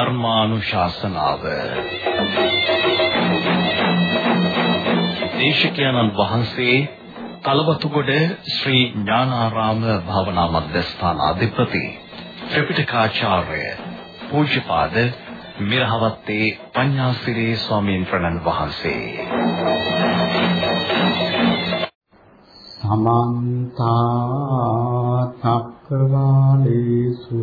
ධර්මානුශාසනාව. දේශකයන්න් වහන්සේ කලවතුගොඩ ශ්‍රී ඥානාරාම භාවනා මධ්‍යස්ථාන අධිපති ත්‍රිපිටකාචාර්ය පූජ්‍යපාද මිරහවත්තේ පඤ්ඤාසිරේ ස්වාමීන් වහන්සේ. සමන්ත චක්කවාලේසු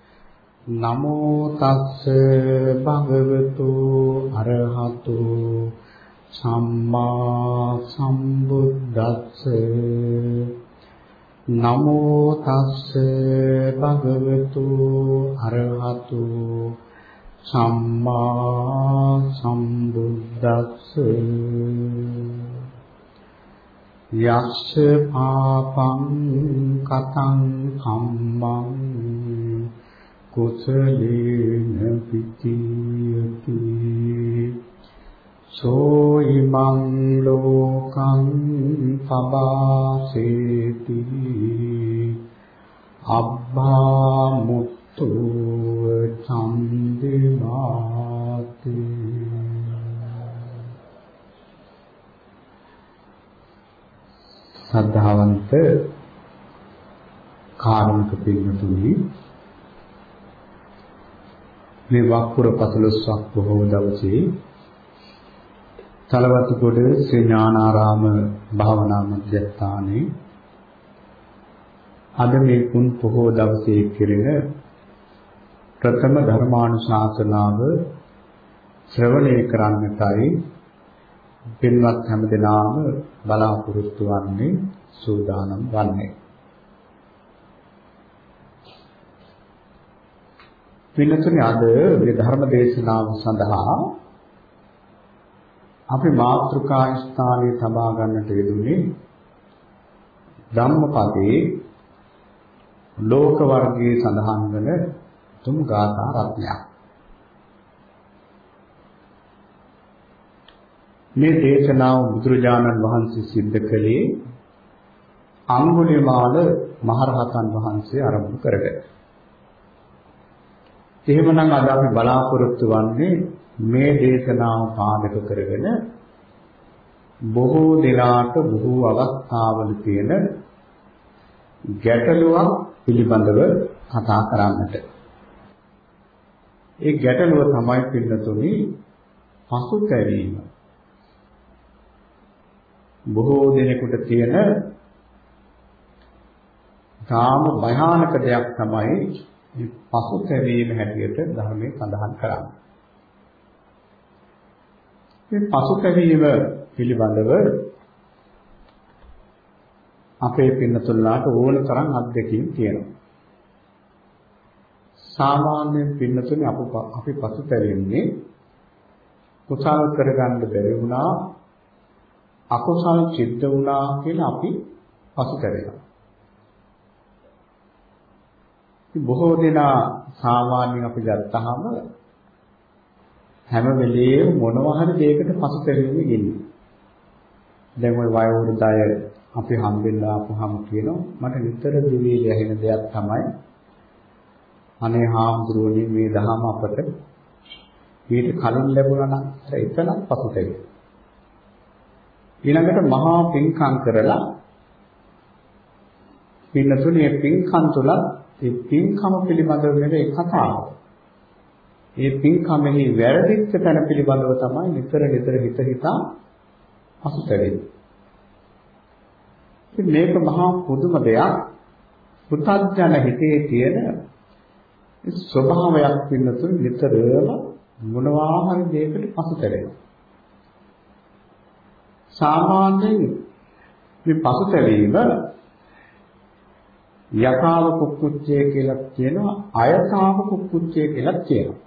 නමෝ තස්ස භගවතු අරහතු සම්මා සම්බුද්දස්ස. නමෝ තස්ස භගවතු අරහතු සම්මා සම්බුද්දස්ස. යස්ස පාපං කතං කම්මං කුසලේන පිටියති. සෝ ඉමං ලෝකං පබාසේති අබ්බා මුත්තු චන්දිමාති. සද්ධාවන්ත කාරුණික පින්තුනි මේ වක්පුර පසළොස්වක් බොහෝ දවසේ තලවතුගොඩ ශ්‍රී ඥානාරාම භාවනා මධ්‍යස්ථානයේ අද මේ කුන් පොහෝ දවසේ කෙරෙන ප්‍රථම ධර්මානුශාසනාව ශ්‍රවණය කරන්නටයි පින්වත් හැමදෙනාම බලාපොරොත්තු වන්නේ සූදානම් වන්නේ. පින්නතුනේ අද මේ ධර්ම දේශනාව සඳහා අපි මාත්‍රිකා ස්ථානයේ තබා ගන්නට යෙදුනේ ධම්මපදයේ ලෝක වර්ගයේ සඳහන් වන තුම් ගාථා රත්නයක්. මේ දේශනාව බුදුරජාණන් වහන්සේ සිද්ධ කළේ අඟුලිමාල මහරහතන් වහන්සේ ආරම්භ කරගෙන. එහෙමනම් අද අපි බලාපොරොත්තු වන්නේ මේ දේශනාව පාදක කරගෙන බොහෝ දිනාට බොහෝ අවස්ථාවල තියෙන ගැටලුවක් පිළිබඳව කතා කරන්නට. ඒ ගැටලුව තමයි පින්නතුනි පසුතැවීම. බොහෝ දෙනෙකුට තියෙන තාම භයානක දෙයක් තමයි මේ පසුතැවීම හැටියට ධර්මයේ සඳහන් කරන්නේ. මේ පසුතැවීම පිළිබඳව අපේ පින්නතුල්ලාට ඕන තරම් අත්දැකීම් තියෙනවා. සාමාන්‍ය පින්නතුනේ අප අපි පසුතැවෙන්නේ කුසල් කරගන්න බැරි වුණා අකුසල් සිද්ධ වුණා කියලා අපි පසුතැවෙනවා. ඉතින් බොහෝ දෙනා සාමාන්‍යයෙන් අපි ගත්තාම හැම වෙලේම මොනවා හරි දෙයකට පසුතැවෙන්නේ ඉන්නේ. දැන් ওই වයෝවෘද්ධය අපි හම්බෙන්න ආපුහම කියනවා මට නිතර දිවිලි ඇහෙන දෙයක් තමයි අනේ හාමුදුරුවනේ මේ දහම අපට ඊට කලින් ලැබුණා නම් එතනක් පසුතැවෙයි. ඊළඟට මහා පින්කම් කරලා පින්නතුනේ පින්කම් තුල ඒ පින්කම පිළිබඳව නෙවෙයි කතාව. ඒ පින්කමෙහි වැරදිච්ච තැන පිළිබඳව තමයි නිතර නිතර හිත හිතා පසුතැවෙන්නේ. ඉතින් මේක මහා පුදුම දෙයක්. පුතත්ජන හිතේ තියෙන ස්වභාවයක් පින්නතුන් නිතරම මොනවා හරි දෙයකට පසුතැවෙනවා. සාමාන්‍යයෙන් මේ පසුතැවීම යකාව කුක්කුච්චය කියලා කියනවා අයකාව කුක්කුච්චය කියලා කියනවා.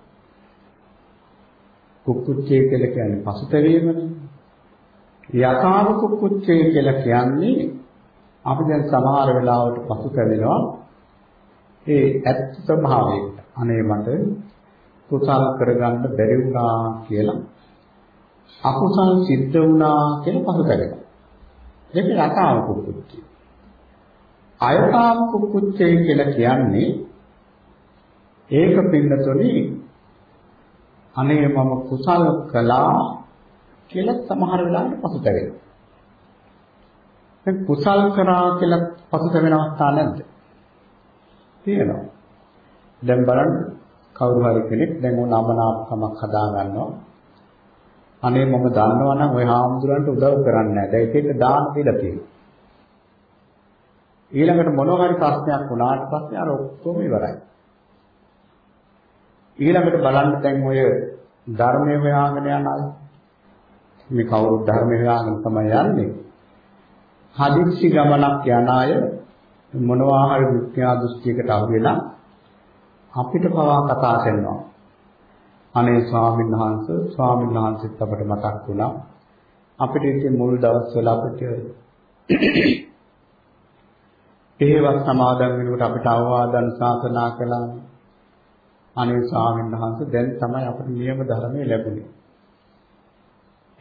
කුක්කුච්චය කියලා කියන්නේ පසුතැවීමනේ. යකාව කුක්කුච්චය කියලා කියන්නේ අපි දැන් සමහර වෙලාවට පසුතැවෙනවා ඒ ඇත්ත ස්වභාවයට. අනේ මට කුසල් කරගන්න බැරි වුණා කියලා අකුසල් සිද්ධ වුණා කියලා පසුතැවෙනවා. ඒක යකාව කුක්කුච්චය. අයකාම කුක්කුච්චය කියලා කියන්නේ ඒක පින්නතොනි අනේ මම කුසල් කළා කියලා සමහර වෙලාවට පසුතැවෙනවා. දැන් කුසල් කරා කියලා පසුතැවෙන අවස්ථා නැද්ද? තියෙනවා. දැන් බලන්න කවුරු හරි කෙනෙක් දැන් ඕන අමනාපකමක් හදා ගන්නවා. අනේ මම දන්නවා නම් ওই හාමුදුරන්ට උදව් කරන්නේ නැහැ. දැන් ඒකෙන් දාන දීලා තියෙනවා. ඊළඟට මොනවා හරි ප්‍රශ්නයක් වුණාට පස්සේ අර ඔක්කොම ඉවරයි. ඊළඟට බලන්න දැන් ඔය ධර්මයේ හොයාගෙන යන අය මේ කවුරුත් ධර්මයේ හොයාගෙන තමයි යන්නේ. හදිස්සි ගමනක් යන අය මොනවා හරි මිත්‍යා දෘෂ්ටියකට අහු වෙලා අපිට පවා කතා කරනවා. අනේ ස්වාමීන් වහන්සේ ස්වාමීන් වහන්සේත් අපට මතක් වුණා. අපිට ඉතින් මුල් දවස්වල අපිට එහෙවත් සමාදන් වෙනකොට අපිට අවවාදන් ශාසනා කළා. අනේ ස්වාමීන් වහන්සේ දැන් තමයි අපිට නියම ධර්මයේ ලැබුණේ.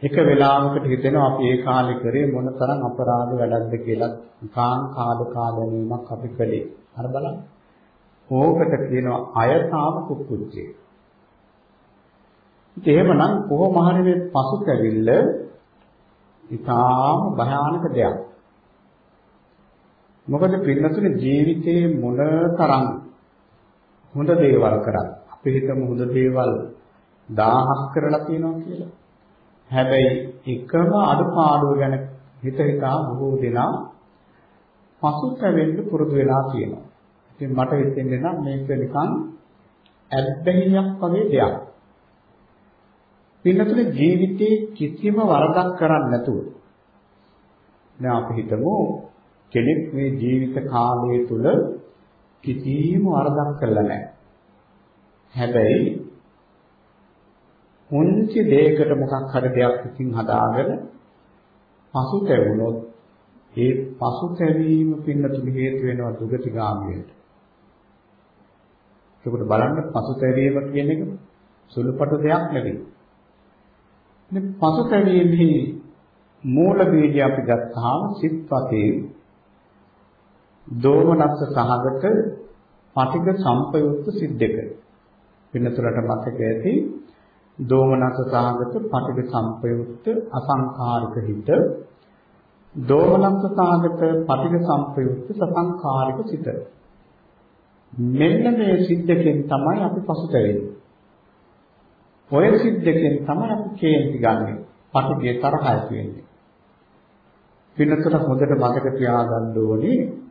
එක වෙලාවකට හිතෙනවා අපි ඒ කාලේ කරේ මොන තරම් අපරාධ වැඩක්ද කියලා කාන් කාද කාදනීමක් අපි කළේ. අර බලන්න. ඕකට කියනවා අයතාව කුක්කුච්චේ. ඉතින් එහෙමනම් කොහොම හරි මේ පසුතැවිල්ල ඉතාම භයානක දෙයක්. මොකද පින්නතුනේ ජීවිතේ මොන තරම් හොඳ දේවල් කරත් අපි හිතමු හොඳ දේවල් 1000ක් කරලා තියෙනවා කියලා. හැබැයි එකම අඩපාඩුව ගැන හිත හිතා බොහෝ දෙනා පසුතැවෙන්න පුරුදු වෙලා තියෙනවා. ඉතින් මට හිතෙන්නේ නම් මේක නිකන් ඇබ්බැහියක් වගේ දෙයක්. පින්නතුනේ ජීවිතේ කිසිම වරදක් කරන්නේ නැතුව දැන් අපි හිතමු කෙනෙක් මේ ජීවිත කාලය තුල කිසිම වරදක් කළා නැහැ. හැබැයි මුංචි දෙයකට මොකක් හරි දෙයක් ඉතින් හදාගෙන පසුතැවුනොත් ඒ පසුතැවීම පින්නතුළු හේතු වෙනවා දුගතිගාමියට. ඒකට බලන්න පසුතැවීම කියන එක සුළුපටු දෙයක් නෙවෙයි. මේ පසුතැවීමේ මූල බීජය අපි ගත්තාම සිත් පතේ දෝමනස්ස සහගත පටිඝ සම්පයුක්ත සිද්දක. පින්නතුලට මතක ඇති දෝමනස්ස සහගත පටිඝ සම්පයුක්ත අසංඛාරික හිත දෝමනස්ස සහගත පටිඝ සම්පයුක්ත සසංඛාරික සිත. මෙන්න මේ සිද්දකෙන් තමයි අපි පසුතැවෙන්නේ. ඔය සිද්දකෙන් තමයි අපි කේන්ති ගන්නෙ පටිඝය තරහ ඇති වෙන්නේ. පින්නතුලට හොඳට මතක තියාගන්න ඕනේ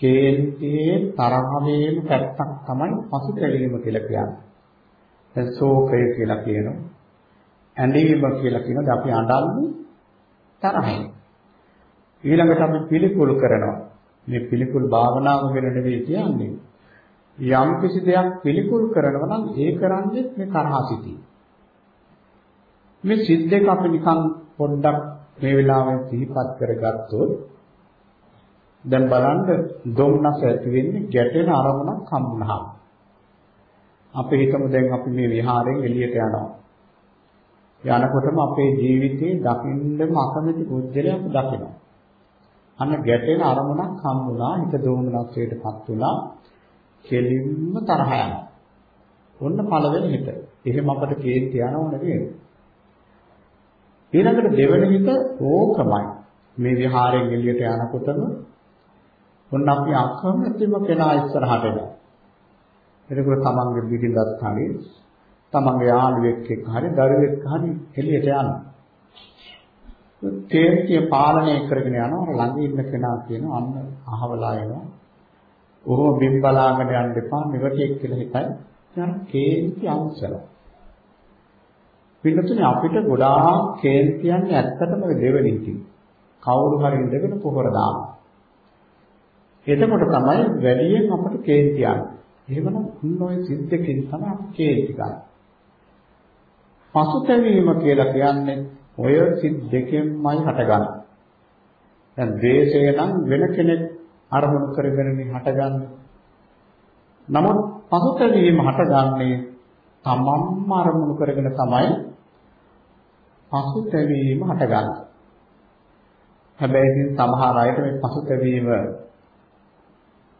කේන්තියේ තරහවේම පැත්තක් තමයි පසුතැවීම කියලා කියන්නේ. දැන් ශෝකය කියලා කියනවා. ඇඬීම කියලා කියනවා. අපි අඬන්නේ තරහෙන්. ඊළඟට අපි පිළිකුල් කරනවා. මේ පිළිකුල් භාවනාව ගැන නෙවෙයි කියන්නේ. යම් කිසි දෙයක් පිළිකුල් කරනවා නම් ඒ කරන්නේ මේ තරහසිතී. මේ සිත් දෙක අපි නිකන් පොඩ්ඩක් මේ වෙලාවෙන් සිහිපත් කරගත්තොත් දැන් බලන්න දුම්නස ඇති වෙන්නේ ගැටෙන අරමුණක් හම්බුනහම. අපි හිතමු දැන් අපි මේ විහාරයෙන් එළියට යනවා. යනකොටම අපේ ජීවිතේ දකින්නම අකමැති පුද්ගලයා අපි දකිනවා. අන්න ගැටෙන අරමුණක් හම්බුණා, හිත දුම්නසයටපත් වුණා, කෙලින්ම තරහ යනවා. ඔන්න පළවෙනි හිත. එහෙම අපට කේන්ති යනව නෙවෙයි. ඊළඟට දෙවෙනි හිත ඕකමයි. මේ විහාරයෙන් එළියට යනකොටම ඔන්න අපි අකමැතිම කෙනා ඉස්සරහට එනවා. එතකොට තමන්ගේ පිටින්දත් හරි තමන්ගේ යාළුවෙක් එක්ක හරි දරුවෙක් හරි එළියට යනවා. කේන්තිය පාලනය කරගෙන යනවා ළඟ ඉන්න කෙනා කියනවා අන්න අහවලා එනවා. ඔහොම බිම් බලාගෙන යන්න එපා මෙවටෙක් කියලා හිතයි. යන කේන්ති අංශල. පිටුතුනේ අපිට ගොඩාක් කේන්තියන්නේ ඇත්තටම දෙවෙනිකින්. කවුරු හරි ඉඳගෙන පොහොර දානවා. එතකොට තමයි වැඩියෙන් අපට කේන්ති යන්නේ. එහෙමනම් උන් ඔය සිද්දකින් තමයි අපි කේන්ති ගන්න. පසුතැවීම කියලා කියන්නේ ඔය සිත් දෙකෙන්මයි හටගන්නේ. දැන් ද්වේෂය නම් වෙන කෙනෙක් අරමුණු කරගෙනනේ හටගන්නේ. නමුත් පසුතැවීම හටගන්නේ තමන්ම අරමුණු කරගෙන තමයි පසුතැවීම හටගන්නේ. හැබැයි ඉතින් සමහර අයට මේ පසුතැවීම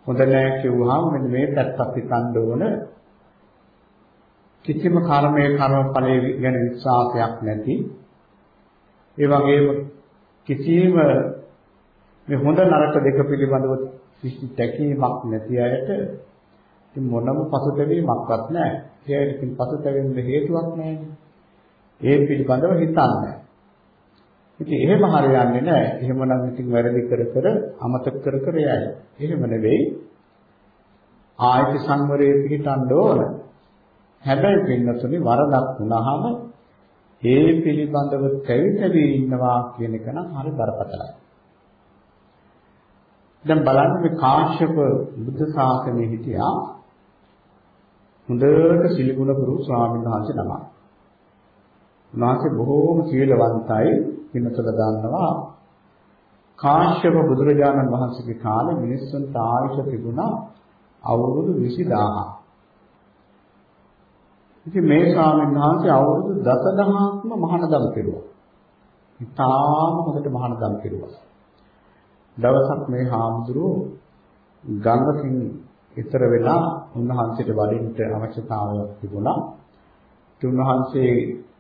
හොඳ නෑ කිව්වහම මෙන්න මේ පැත්තක් හිතන්න ඕන කිසිම කර්මයේ කර්මඵලයේ ගැන විශ්වාසයක් නැති ඒ වගේම කිසිම මේ හොඳ නරක දෙක පිළිබඳව කිසි තැකීමක් නැති අයට ඉතින් මොනම පසුතැවීමක්වත් නැහැ. ඒ ඉතින් පසුතැවෙන්න හේතුවක් නැහැ. ඒ පිළිබඳව හිතන්නේ. ඉතින් එහෙම හරියන්නේ නැහැ. එහෙමනම් ඉතින් වැරදි කර කර අමතක කර කර යයි. එහෙම නෙවෙයි. ආයත සංවරයේ පිහිටන්න ඕන. හැබැයි පින්නතුනි වරදක් වුණාම ඒ පිළිබඳව කැවිතවි ඉන්නවා කියන එක නම් හරි බරපතලයි. දැන් බලන්න මේ කාශ්‍යප බුද්ධ ශාසනයේ හිටියා හොඳට සිලිගුණ පුරු ස්වාමීන් වහන්සේ නමක්. උන්වහන්සේ බොහෝම සීලවන්තයි පින්නතල දන්නවා කාශ්‍යප බුදුරජාණන් වහන්සේගේ කාලේ මිනිස්සුන්ට ආයුෂ තිබුණා අවුරුදු 20000ක්. ඉතින් මේ ස්වාමීන් වහන්සේ අවුරුදු දසදහක්ම මහානදම් කෙරුවා. ඉතාම හොඳට මහානදම් කෙරුවා. දවසක් මේ හාමුදුරුවෝ ගංගකින් ඊතර වෙලා උන්වහන්සේට වඩින්න අවශ්‍යතාවයක් තිබුණා. උන්වහන්සේ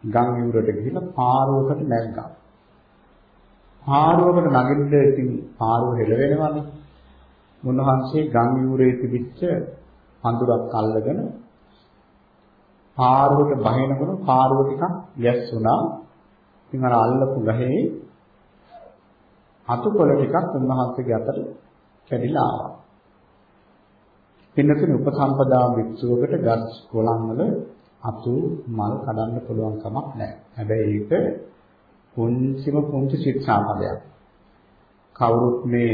ගම් යුරට ගිහිල්ලා පාරුවකට නැග්ගා. පාරුවකට නගින්න ඉතින් පාරුව හෙල වෙනවනේ. උන්වහන්සේ ගම් යුරේ තිබිච්ච පඳුරක් අල්ලගෙන පාරුවට බහිනකොට පාරුව ටිකක් යැස්සුණා. ඉතින් අර අල්ලපු ගහේ අතුකොළ ටිකක් උන්වහන්සේගේ අතට කැඩිලා ආවා. පින්නතුනේ උපසම්පදා වික්ෂුවකට ගස් කොළන් වල අතු මල් කඩන්න පුළුවන් කමක් නැහැ. හැබැයි ඒක පුංචිම පුංචි ශික්ෂාපදයක්. කවුරුත් මේ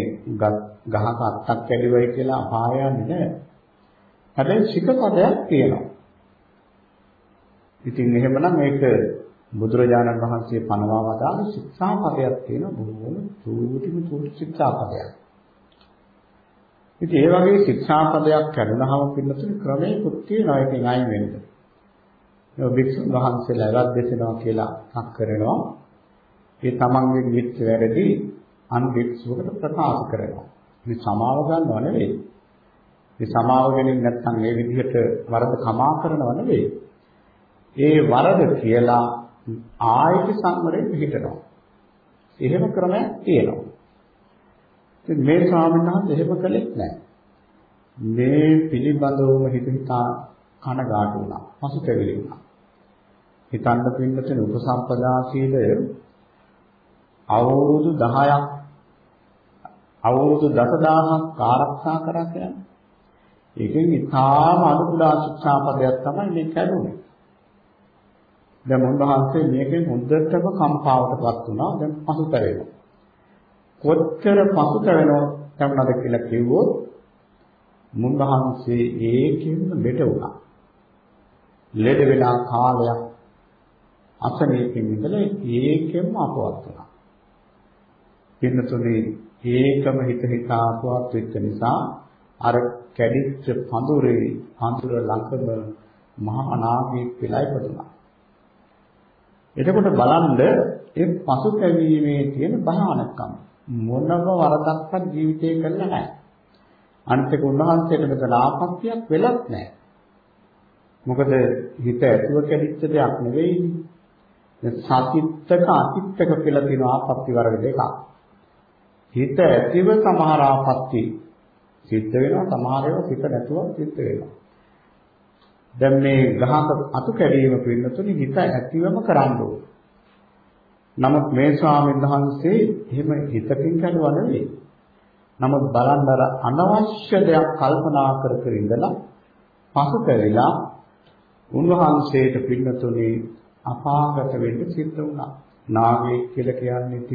ගහක අත්තක් කැඩිවයි කියලා අපාය යන්නේ නැහැ. හැබැයි ශික්ෂාපදයක් තියෙනවා. ඉතින් එහෙමනම් මේක බුදුරජාණන් වහන්සේ පනවා වදාළ ශික්ෂාපදයක් තියෙන බොහෝම චූටිම චූටි ශික්ෂාපදයක්. ඉතින් ඒ වගේ ශික්ෂාපදයක් කැඩුනහම පින්නතුනි ක්‍රමයකට තියෙනවා ඒකෙන් අයින් වෙන්න. ඒ භික්ෂුන් වහන්සේලා ඉවත් දෙසනවා කියලා හක් කරනවා. ඒ තමන්ගේ විච්ච වැරදි අන් භික්ෂුවකට ප්‍රකාශ කරනවා. මේ සමාව ගන්නව නෙවෙයි. මේ සමාව ගැනීම නැත්නම් මේ විදිහට වරද කමා කරනව නෙවෙයි. ඒ වරද කියලා ආයත සංවරයෙන් පිළිටනවා. එහෙම ක්‍රමයක් තියෙනවා. ඉතින් මේ ස්වාමීන් වහන්සේ එහෙම කළෙත් නැහැ. මේ පිළිබඳවම හිත හිතා කනගාටු වුණා. පසුතැවිලි වුණා. හිතන්න පින්නතේ උපසම්පදා සීලය අවුරුදු 10ක් අවුරුදු 10000ක් ආරක්ෂා කරා කියන්නේ. ඒකෙන් ඉතාම අනුකූල ශික්ෂාපදයක් තමයි මේ කැඩුනේ. දැන් මුන්වහන්සේ මේකෙන් හොඳටම කම්පාවටපත් වුණා. දැන් පසුතැවෙනවා. කොච්චර පසුතැවෙනවද කියලා කිව්වොත් මුන්වහන්සේ ඒකෙන් ලෙඩ වුණා. ලෙඩ වෙලා කාලයක් අසනීපින් ඉඳලා ඒකෙන්ම අපවත් වුණා. පින්නතුනේ ඒකම හිත හිතා අපවත් වෙච්ච නිසා අර කැඩිච්ච පඳුරේ පඳුර ළඟම මහා නාගයෙක් වෙලා ඉපදුනා. එතකොට බලන්න ඒ පසුතැවීමේ තියෙන භයානකම මොනම වරදක්වත් ජීවිතේ කළා නැහැ. අනිත් උන්වහන්සේට මෙතන ආපත්‍යක් වෙලත් නැහැ. මොකද හිත ඇතුව කැඩිච්ච දෙයක් නෙවෙයිනේ. සතිත්තක අතිත්තක කියලා තියෙන ආපත්‍ය වර්ග දෙකක්. හිත ඇතිව සමහර ආපත්‍ය සිද්ධ වෙනවා සමහර ඒවා හිත නැතුව සිද්ධ වෙනවා. දැන් මේ ගහක අතු කැඩීම පින්නතුනි හිත ඇතිවම කරන්න ඕන. නමුත් මේ ස්වාමීන් වහන්සේ එහෙම හිතකින් කරුවා නෙවෙයි. නමුත් බලන්න අර අනවශ්‍ය දෙයක් කල්පනා කර කර ඉඳලා පසුතැවිලා උන්වහන්සේට පින්නතුනි අපාගත වෙන්න සිද්ධ වුණා. නාගයෙක් කියලා කියන්නේ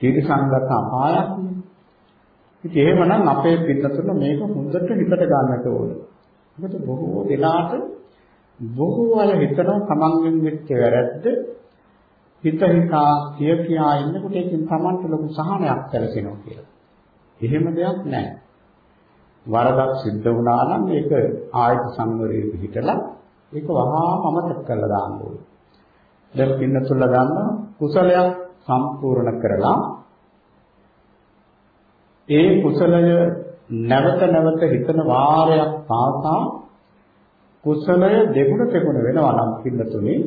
තිරිසංගත අපායක්නේ. ඉතින් එහෙමනම් අපේ පින්නතුන මේක හොඳට හිතට ගන්නට ඕනේ. මොකද බොහෝ දෙනාට බොහෝ අය හිතනවා තමන්ගෙන් වෙච්ච වැරද්ද හිත හිතා කිය කියා ඉන්නකොට ඒකෙන් තමන්ට ලොකු සහනයක් සැලසෙනවා කියලා. එහෙම දෙයක් නැහැ. වරදක් සිද්ධ වුණා නම් ඒක ආයත සංවරයේ පිටලා ඒක වහාම අමතක කරලා දාන්න ඕනේ. දැන් පින්නතුල්ල ගන්න කුසලයක් සම්පූර්ණ කරලා ඒ කුසලය නැවත නැවත හිතන වාරයක් පාසා කුසලය දෙගුණ තෙගුණ වෙනවා නම් පින්නතුනේ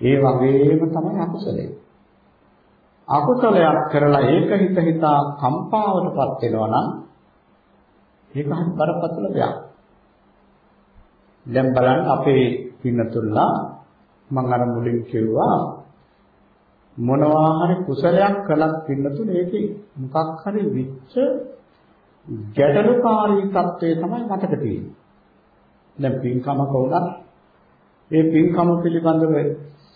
ඒ වගේම තමයි අකුසලය. අකුසලයක් කරලා ඒක හිත හිතා කම්පාවටපත් වෙනවා නම් ඒක හරි බරපතල දෙයක්. දැන් බලන්න අපේ පින්නතුල්ලා මම අර මුලින් කිව්වා මොනවා හරි කුසලයක් කළත් පින්නතුල ඒකේ මොකක් හරි විච්ච ගැටලුකාරී තත්ත්වය තමයි මතක තියෙන්නේ. දැන් පින්කමක උනත් ඒ පින්කම පිළිබඳව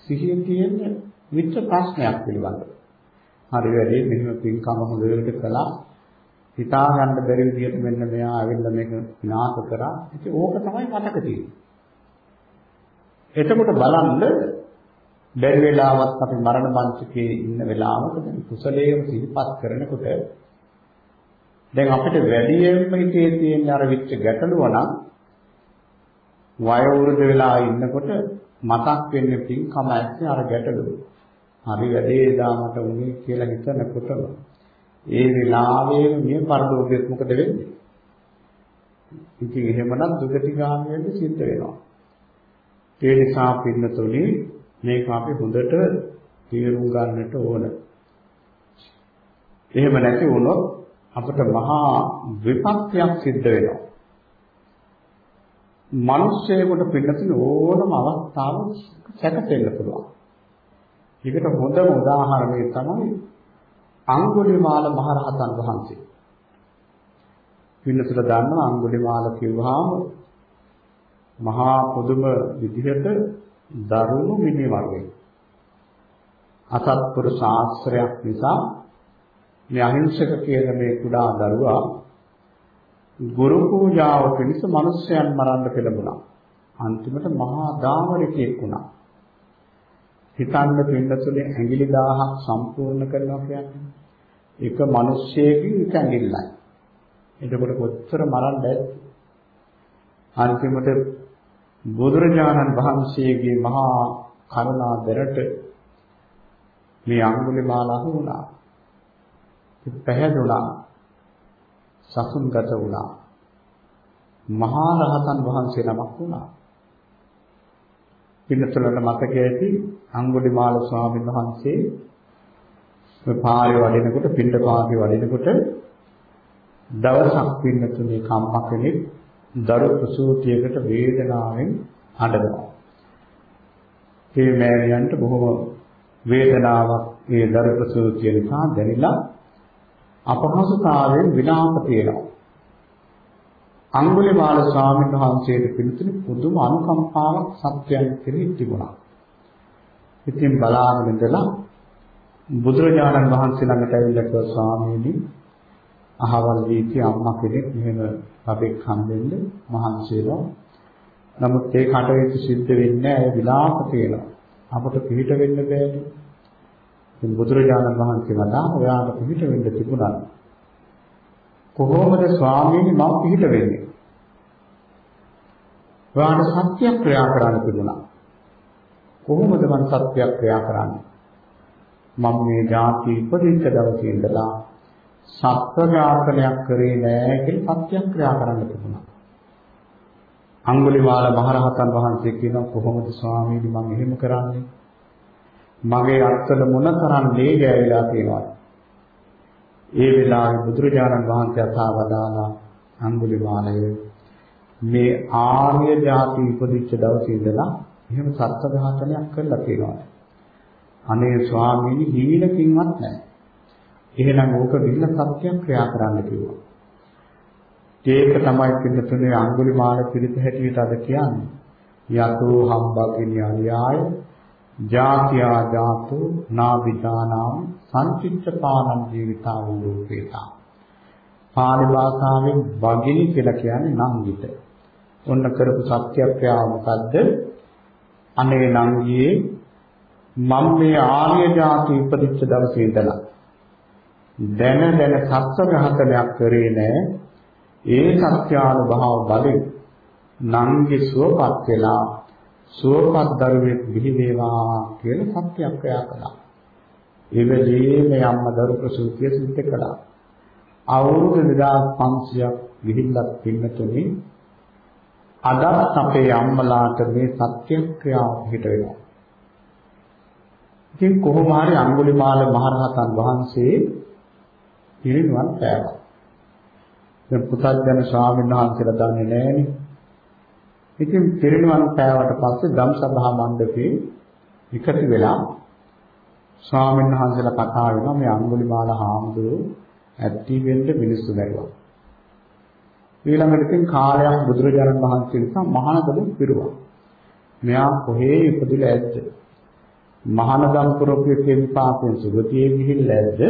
සිහිය තියෙන්නේ විච්ච ප්‍රශ්නයක් පිළිබඳව. හරි වැඩි මෙහෙම පින්කම හොඳට කළා හිතා ගන්න බැරි විදිහට මෙන්න මෙයා ආවෙන්න මේක විනාශ කරා. ඉතින් ඕක තමයි මතක තියෙන්නේ. එතකොට බලන්න බැරි වෙලාවත් අපි මරණ මංචකයේ ඉන්න වෙලාවක දැන් කුසලයේම සිහිපත් කරනකොට දැන් අපිට වැඩියෙන්ම හිතේ තියෙන අර විච්ච ගැටලුව නම් වයෝවෘද්ධ වෙලා ඉන්නකොට මතක් වෙන්නේ පින්කම ඇත්තේ අර ගැටලුව. හරි වැඩේ එදා මට උනේ කියලා හිතනකොටම ඒ වෙලාවෙම මේ පරලෝකෙත් මොකද වෙන්නේ? ඉතින් එහෙමනම් දුගතිගාමී වෙන්න සිද්ධ වෙනවා. ඒ නිසා පින්නතුනි මේක අපි හොඳට තේරුම් ගන්නට ඕන. එහෙම නැති වුණොත් අපට මහා විපත්තියක් සිද්ධ වෙනවා. මිනිස්සෙකුට පින්නතුනි ඕනම අවස්ථාවක සැකසෙන්න පුළුවන්. ඒකට හොඳම උදාහරණය තමයි අඟුලිමාල මහරහතන් වහන්සේ. පින්නතුල දන්නවා අඟුලිමාල කිව්වහම මහා පුදුම විදිහට දරුණු මිනිහ වර්ගය. අසත්පුර ශාස්ත්‍රයක් නිසා මේ අහිංසක කියන මේ කුඩා දරුවා ගුරු පූජාව පිණිස මිනිසයන් මරන්න පෙළඹුණා. අන්තිමට මහා දාමරිකයෙක් වුණා. හිතන්න පින්නතුලේ ඇඟිලි 1000ක් සම්පූර්ණ කරනවා කියන්නේ එක මිනිස්සෙකින් එක ඇඟිල්ලයි. එතකොට කොච්චර මරන්න ඇද්ද? අන්තිමට බුදුරජාණන් වහන්සේගේ මහා කරුණා දරට මේ අඟුලිමාල අහු වුණා. පැහැදුණා. සසුන්ගත වුණා. මහා රහතන් වහන්සේ නමක් වුණා. පින්නතුලට මතක ඇති අඟුලිමාල ස්වාමීන් වහන්සේ මේ පාරේ වඩිනකොට පින්ඩ පාරේ වඩිනකොට දවසක් පින්නතුනේ කම්මා කෙනෙක් දරු ප්‍රසූතියකට වේදනාවෙන් අඬනවා. ඒ මෑණියන්ට බොහොම වේදනාවක් ඒ දරු ප්‍රසූතිය නිසා දැනිලා අපහසුතාවයෙන් විලාප තියෙනවා. අඟුලිමාල ස්වාමීන් වහන්සේට පිළිතුරු පුදුම අනුකම්පාවක් සත්‍යයන් කෙරෙහි තිබුණා. ඉතින් බලාගෙන ඉඳලා බුදුරජාණන් වහන්සේ ළඟට ඇවිල්ලා කිව්වා ස්වාමීනි අහවල් වීති අම්මා කෙනෙක් මෙහෙම අපෙක් හම්බෙන්න මහන්සියලා නමුත් ඒ කටයුතු සිද්ධ වෙන්නේ ඇය විලාප කියලා. අපට පිළිට වෙන්න බෑනේ. ඉතින් බුදුරජාණන් වහන්සේ වදා ඔයාට පිළිට වෙන්න තිබුණා. කොහොමද ස්වාමීනි මම පිළිට වෙන්නේ? ඔයාට සත්‍ය ක්‍රියා කරන්න තිබුණා. කොහොමද මම සත්‍ය ක්‍රියා කරන්නේ? මම මේ જાති ඉපදිච්ච දවසේ ඉඳලා සත්ව ඝාතනයක් කරේ නෑ කියලා සත්‍යක්‍රියා කරන්න තිබුණා. අඟුලිමාල මහරහතන් වහන්සේ කියනවා කොහොමද ස්වාමීනි මම එහෙම කරන්නේ? මගේ අත්වල මොන තරම් ලේ ගෑවිලා තියෙනවද? ඒ වෙලාවේ බුදුරජාණන් වහන්සේ අතා වදාලා අඟුලිමාලය මේ ආර්ය જાති ඉපදිච්ච දවසේ ඉඳලා එහෙම සත්ත්ව ඝාතනයක් කරලා තියෙනවා. අනේ ස්වාමීනි හීනකින්වත් නැහැ. එහෙනම් ඕක විල්ල සත්‍යයක් ක්‍රියා කරන්න කිව්වා. ඒක තමයි පින්නතුනේ අඟුලිමාල පිළිත හැටියට අද කියන්නේ. යතෝ හම්බගිනි අලියාය ජාත්‍යා ජාතු නාවිදානම් සංචිත්තපානං ජීවිතා වූපේතා. පාලි භාෂාවෙන් වගිනි කියලා කියන්නේ නංගිට. ඔන්න කරපු සත්‍යක්‍රියාව මොකද්ද? අනේ නංගියේ මම මේ ආර්ය જાති ඉපදිච්ච දවසේ ඉඳලා දැන දැන සත්ව ඝාතනයක් කරේ නෑ ඒ සත්‍යානුභව බලෙන් නංගි සුවපත් වෙලා සුවපත් දරුවෙක් බිහි වේවා කියලා සත්‍යක්‍රියා කළා. ඒ වෙලේම යම්ම දරු ප්‍රසූතිය සිද්ධ කළා. අවුරුදු 2500ක් ගිහිල්ලත් පින්නතුනේ අදත් අපේ අම්මලාට මේ සත්‍යක්‍රියාව පිට වෙනවා. ඉතින් කොහොම හරි අඟුලිමාල මහරහතන් වහන්සේ පිරිනුවන් පෑවා. දැන් පුතත්ජන ස්වාමීන් වහන්සේලා දන්නේ නැහැනේ. ඉතින් පිරිනුවන් පෑවට පස්සේ ධම් සභා මණ්ඩපේ එකතු වෙලා ස්වාමීන් වහන්සේලා කතා වෙනවා මේ අඟුලිමාල හාමුදුරුවෝ ඇත්ටි වෙන්න මිනිස්සු බැලුවා. ඊළඟට ඉතින් කාලයක් බුදුරජාණන් වහන්සේ නිසා මහානදම පිරුවා. මෙයා කොහේ ඉපදිලා ඇද්ද? මහානදම් පුරපිය කෙම්පාපෙන් සුගතියේ ගිහිල්ලා ඇද්ද?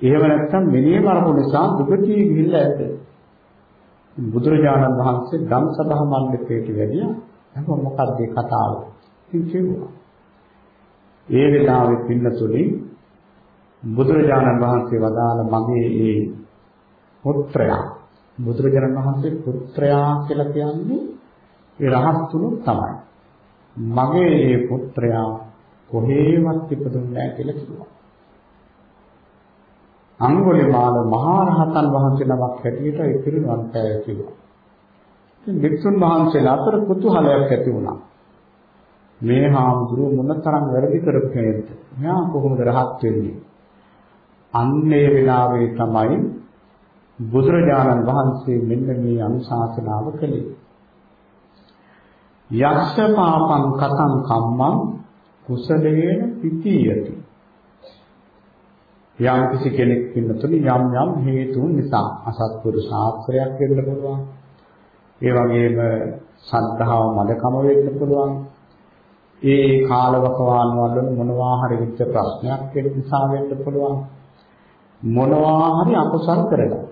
එහෙම නැත්නම් මෙනිය මරපු නිසා දුගතියේ ගිහිල්ලා ඇද්ද? බුදුරජාණන් වහන්සේ ධම්සභා මණ්ඩපයට වැඩියා. එහෙනම් මොකක්ද ඒ කතාව? ඉතින් කිව්වා. ඒ වෙලාවේ පින්නතුලි බුදුරජාණන් වහන්සේ වදාළ මගේ ඒ පුත්‍රයා බුදුරජාණන් වහන්සේ පුත්‍රයා කියලා කියන්නේ ඒ රහත් තුණු තමයි. මගේ මේ පුත්‍රයා කොහේවත් ඉපදුන්නේ නැහැ කියලා කිව්වා. අංගුලිමාල මහා රහතන් වහන්සේ නමක් හැටියට ඒ පිරිනවන් පෑය කිව්වා. ඉතින් වික්ෂුන් වහන්සේලා අතර කුතුහලයක් ඇති වුණා. මේ හාමුදුරුව මොනතරම් වැරදි කරපු කෙනෙක්ද? මෙයා කොහොමද රහත් වෙන්නේ? අන්නේ වෙලාවේ තමයි බුදුරජාණන් වහන්සේ මෙන්න මේ අනුශාසනාව කළේ. යක්ෂ පාපං කතං කම්මං කුසලේන පිටියති. යම් කිසි කෙනෙක් පින්නතුනි යම් යම් හේතුන් නිසා අසත්පුරු ශාස්ත්‍රයක් වෙන්න පුළුවන්. ඒ වගේම සද්ධාව මදකම වෙන්න පුළුවන්. ඒ කාලවකවාන් වල මොනවා හරි විච්ච ප්‍රශ්නයක් වෙන්න නිසා වෙන්න පුළුවන්. මොනවා හරි අකුසල් කරලා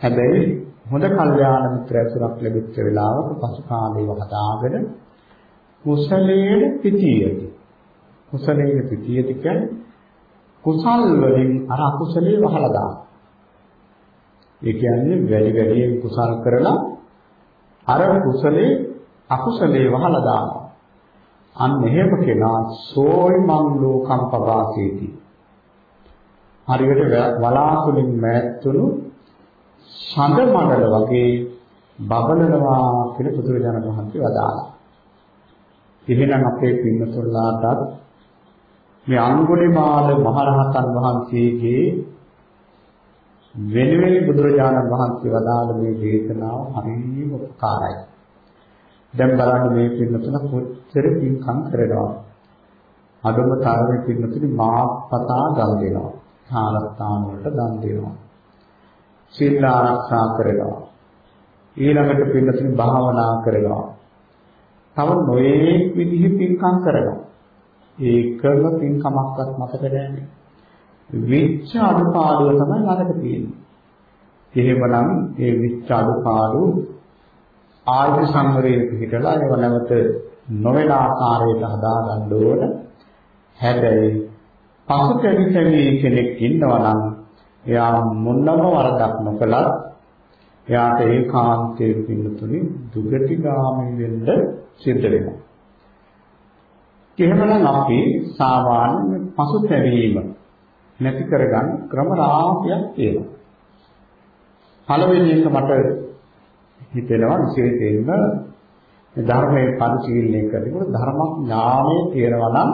හැබැයි හොඳ කල්යාණ මිත්‍ර ඇසුරක් ලැබිච්ච වෙලාවක පසු කාලේව හදාගෙන කුසලයේ පිටියති. කුසලයේ පිටියති කියන්නේ කුසල් වලින් අර අකුසලයේ වහලා දාන. ඒ කියන්නේ වැඩි වැඩියෙන් කුසල් කරලා අර කුසලේ අකුසලේ වහලා දානවා. අන්න එහෙම කෙනා සෝයි මං ලෝකම් පවාසීති. හරියට වලාකුලින් මෑත්තුණු සඳ මඩල වගේ බබලනවා කියලා බුදුරජාණන් වහන්සේ වදාළා. එහෙනම් අපේ පින්නතුල්ලාටත් මේ අංගුලිමාල මහරහතන් වහන්සේගේ වෙනුවෙන් බුදුරජාණන් වහන්සේ වදාළ මේ දේශනාව හරියම උපකාරයි. දැන් බලන්න මේ පින්නතුල කොච්චර පින්කම් කරනවා. අදම තරමේ පින්නතුනි මාපතා දන් දෙනවා. කාලස්ථාන වලට දන් දෙනවා. සීල ආරක්ෂා කරනවා. ඊළඟට පින්නතුනි භාවනා කරනවා. තව නොයේක් විදිහේ පින්කම් කරනවා. ඒකම පින්කමක්වත් මතක නැහැ. විච්ඡ අනුපාඩුව තමයි ළඟට තියෙන්නේ. එහෙමනම් ඒ විච්ඡ අනුපාඩු ආයත සංවරයේ පිටලා ඒව නැවත නොවන ආකාරයට හදා ගන්න ඕන. හැබැයි පසුතැවි කෙනෙක් ඉන්නවා නම් එයා මොනම වරදක් නොකලත් එයාට ඒකාන්තයෙන් පින්නතුනි දුගතිගාමී වෙන්න සිද්ධ වෙනවා. එහෙමනම් අපි සාමාන්‍ය පසුතැවීම නැති කරගන්න ක්‍රම රාශියක් තියෙනවා. පළවෙනි එක මට හිතෙනවා විශේෂයෙන්ම ධර්මයේ පරිශීලනය කරනකොට ධර්මඥානය තියෙනවා නම්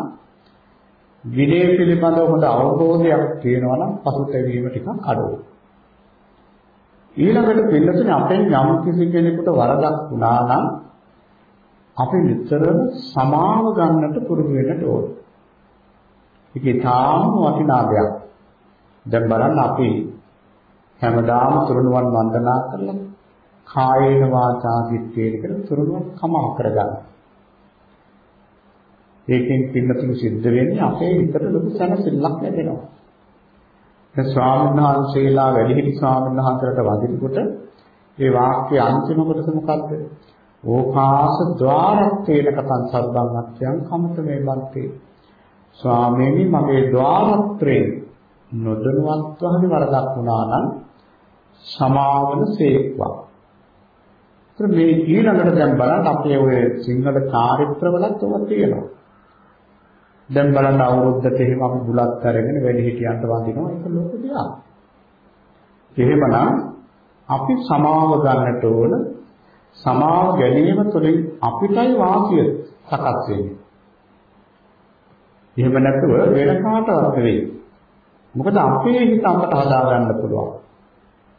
විනය පිළිබඳව හොඳ අවබෝධයක් තියෙනවා නම් පසුතැවීම ටිකක් අඩුයි. ඊළඟට පිළිතුරේ අපෙන් යම් කිසි කෙනෙකුට වරදක් වුණා නම් අපි නිතරම සමාව ගන්නට පුරුදු වෙන්නට ඕන. ඒක තාම වටිනා දෙයක්. දැන් බලන්න අපි හැමදාම තුරුණුවන් වන්දනා කරලා කායේන වාචා දිත්තේන කියලා තුරුණුවන් කමා කරගන්න. ඒකෙන් පින්නතුළු සිද්ධ වෙන්නේ අපේ හිතට ලොකු සැනසෙල්ලක් ලැබෙනවා. දැන් ස්වාමීන් වහන්සේලා වැඩිහිටි ස්වාමීන් වහන්සේලාට වදිනකොට ඒ වාක්‍යයේ අන්තිම කොටස මොකද්ද? ඕකාස ద్వාරත්වයට කතං සබ්බංගක්ඛයන් කමත මේ බන්ති ස්වාමීනි මගේ ద్వාරත්‍රේ නොදනුවත්ව හරි වරදක් වුණා නම් සමාවන සේක්වා. ඉතින් මේ ඊළඟට දැන් බලන්න අපේ ඔය සිංහල චාරිත්‍රවලත් ඔය තියෙනවා. දැන් බලන්න අවුරුද්දට එහෙම අපි බුලත් අරගෙන වැඩි හිටියන්ට වඳිනවා ඒක ලොකු දෙයක්. එහෙමනම් අපි සමාව ගන්නට ඕන සමාව ගැනීම තුළින් අපිටයි වාසිය සකස් වෙන්නේ. එහෙම නැතුව වෙන කාටවත් නෙවෙයි. මොකද අපේ හිත අපට හදා ගන්න පුළුවන්.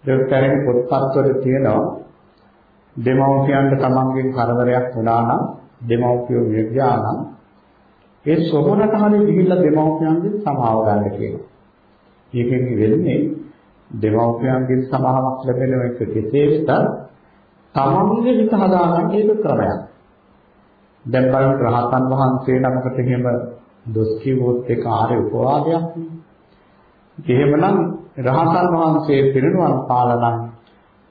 දෙවිතරේ පොත්පත්වල තියෙනවා දෙමව්පියන්ට තමන්ගෙන් කරදරයක් වුණා නම් දෙමව්පියෝ විද්‍යා නම් ඒ සොහොනට හරි ගිහිල්ලා දෙමව්පියන්ගෙන් සමාව ගන්න කියනවා. ඒකෙන් වෙන්නේ දෙමව්පියන්ගෙන් සමාවක් ලැබෙන එක කෙසේ වෙතත් තමන්ගේ හිත හදාගන්න ඒක ක්‍රමයක්. දැන් බලන්න රහතන් වහන්සේ නමකට එහෙම දොස් කිව්වොත් ඒක ආර්ය උපවාදයක් නේ. එහෙමනම් රහතන් වහන්සේ පිරිනුවම් පාලනම්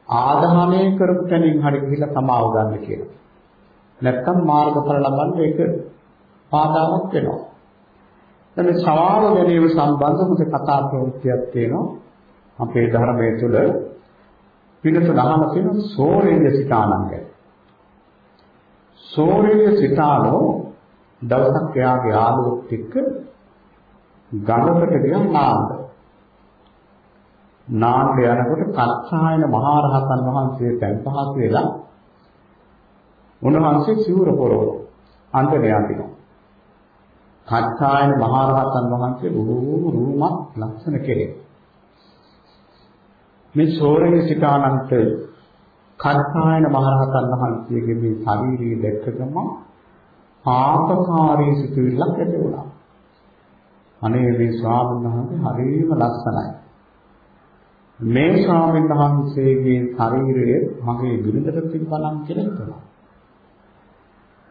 ආදාහනය කරපු තැනින් හරි ගිහිල්ලා සමාව ගන්න කියලා. නැත්තම් මාර්ගඵල ලබන්න ඒක බාධාවක් වෙනවා. දැන් මේ සමාව ගැනීම සම්බන්ධව මුද කතා ප්‍රවෘත්තියක් තියෙනවා. අපේ ධර්මයේ තුල පිළිතුර අහන තියෙන සෝරේය සිතානංගය. සෝරේය සිතානෝ දවසක් එයාගේ යාළුවෙක් එක්ක ගඟකට ගියා නාන්න. නාන්න යනකොට කච්චායන මහරහතන් වහන්සේ තැන්පහත් වෙලා උන්වහන්සේ සිවුර පොරවන අන්තණය අඳිනවා. කච්චායන මහරහතන් වහන්සේ බොහෝම රූමත් ලක්ෂණ කෙරේ. මේ සෝරේ සිතානන්ත කච්චායන මහරහතන් වහන්සේගේ මේ ශාරීරික දැක්ක ගමන් පාපකාරී සිතුවිල්ලක් ඇති වුණා. අනේ මේ ස්වාමීන් වහන්සේ හරිම ලස්සනයි. මේ ස්වාමීන් වහන්සේගේ ශරීරය මගේ බිරිඳට පිළිබලම් කියලා හිතනවා.